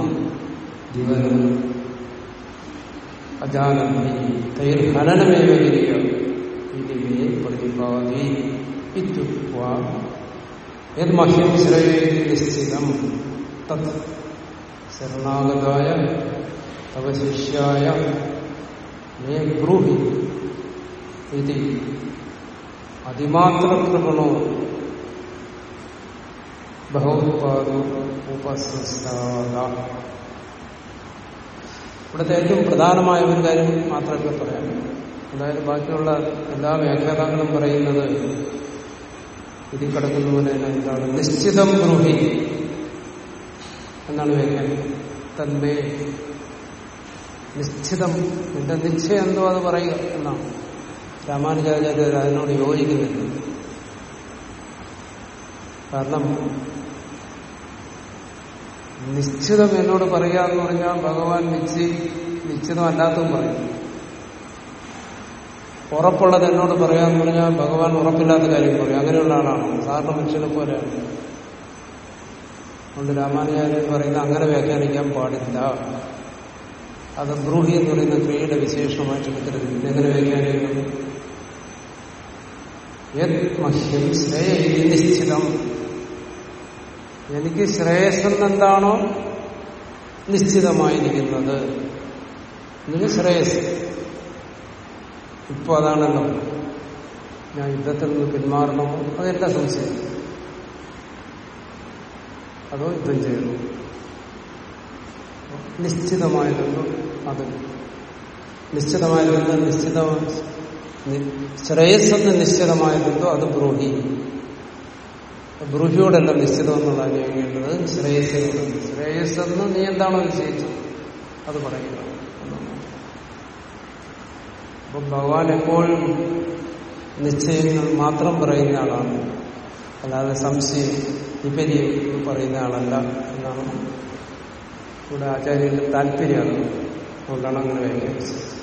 ജീവനം. അജാനന്തി തൈർ ഹനനമേവ ഇതിമേ പ്രതിപാദി ഇത്യുക്വാ. യത് മഹ്യം ശ്രേയേതി തത് ശരണാഗതായ തവശിഷ്യായ മേ ബ്രൂഹി. ഇത് അതിമാത്രകൃപണോ ബഹോത്പാദോ ഉപസംസ്ഥാത ഇവിടുത്തെ ഏറ്റവും പ്രധാനമായ ഒരു കാര്യം മാത്രമേ പറയാം അതായത് ബാക്കിയുള്ള എല്ലാ വ്യാഖ്യാതാക്കളും പറയുന്നത് ഇതിൽ കിടക്കുന്ന പോലെ എന്താണ്? നിശ്ചിതം ബ്രൂഹി എന്നാണ് വ്യാഖ്യാനം. തന്മേ നിശ്ചിതം. നിന്റെ നിശ്ചയം എന്തോ അത് പറയുക എന്നാണ്. രാമാനുജാചാര്യർ അതിനോട് യോജിക്കുന്നില്ല. കാരണം നിശ്ചിതം എന്നോട് പറയുക എന്ന് പറഞ്ഞാൽ ഭഗവാൻ നിശ്ചയി നിശ്ചിതമല്ലാത്തതും പറയും. ഉറപ്പുള്ളത് എന്നോട് പറയാന്ന് പറഞ്ഞാൽ ഭഗവാൻ ഉറപ്പില്ലാത്ത കാര്യം പറയും. അങ്ങനെയുള്ള ആളാണ്. സാധാരണ മനുഷ്യനെ പോലെയാണ്. അതുകൊണ്ട് രാമാനുചാര്യൻ പറയുന്ന അങ്ങനെ വ്യാഖ്യാനിക്കാൻ പാടില്ല. അത് ബ്രൂഹി എന്ന് പറയുന്ന ക്രിയയുടെ വിശേഷമായിട്ട് എടുക്കരുത് എങ്ങനെ വ്യാഖ്യാനിക്കുന്നു? നിശ്ചിതം എനിക്ക് ശ്രേയസ്സെന്ന് എന്താണോ നിശ്ചിതമായിരിക്കുന്നത്. ഇതിന് ശ്രേയസ്. ഇപ്പൊ അതാണല്ലോ. ഞാൻ യുദ്ധത്തിൽ നിന്ന് പിന്മാറണമോ അതെന്റെ സംശയം അതോ യുദ്ധം ചെയ്യണോ നിശ്ചിതമായതൊന്നും അത്. നിശ്ചിതമായതൊന്നും നിശ്ചിത ശ്രേയസ്സെന്ന് നിശ്ചിതമായതുണ്ടോ അത് ബ്രൂഹി. ബ്രൂഹിയോടല്ല നിശ്ചിതം എന്നുള്ള അന്വേഷിക്കേണ്ടത് ശ്രേയസ്സിനോട്. ശ്രേയസ്സെന്ന് നീ എന്താണോ നിശ്ചയിച്ചത്? അത് പറയുക അപ്പൊ ഭഗവാൻ എപ്പോഴും നിശ്ചയങ്ങൾ മാത്രം പറയുന്ന ആളാണ്. അല്ലാതെ സംശയം വിപര്യം പറയുന്ന ആളല്ല എന്നാണ്. ഇവിടെ ആചാര്യന്റെ താല്പര്യമാണ് അതുകൊണ്ടാണ് അങ്ങനെ വ്യാഖ്യാനിച്ചത്.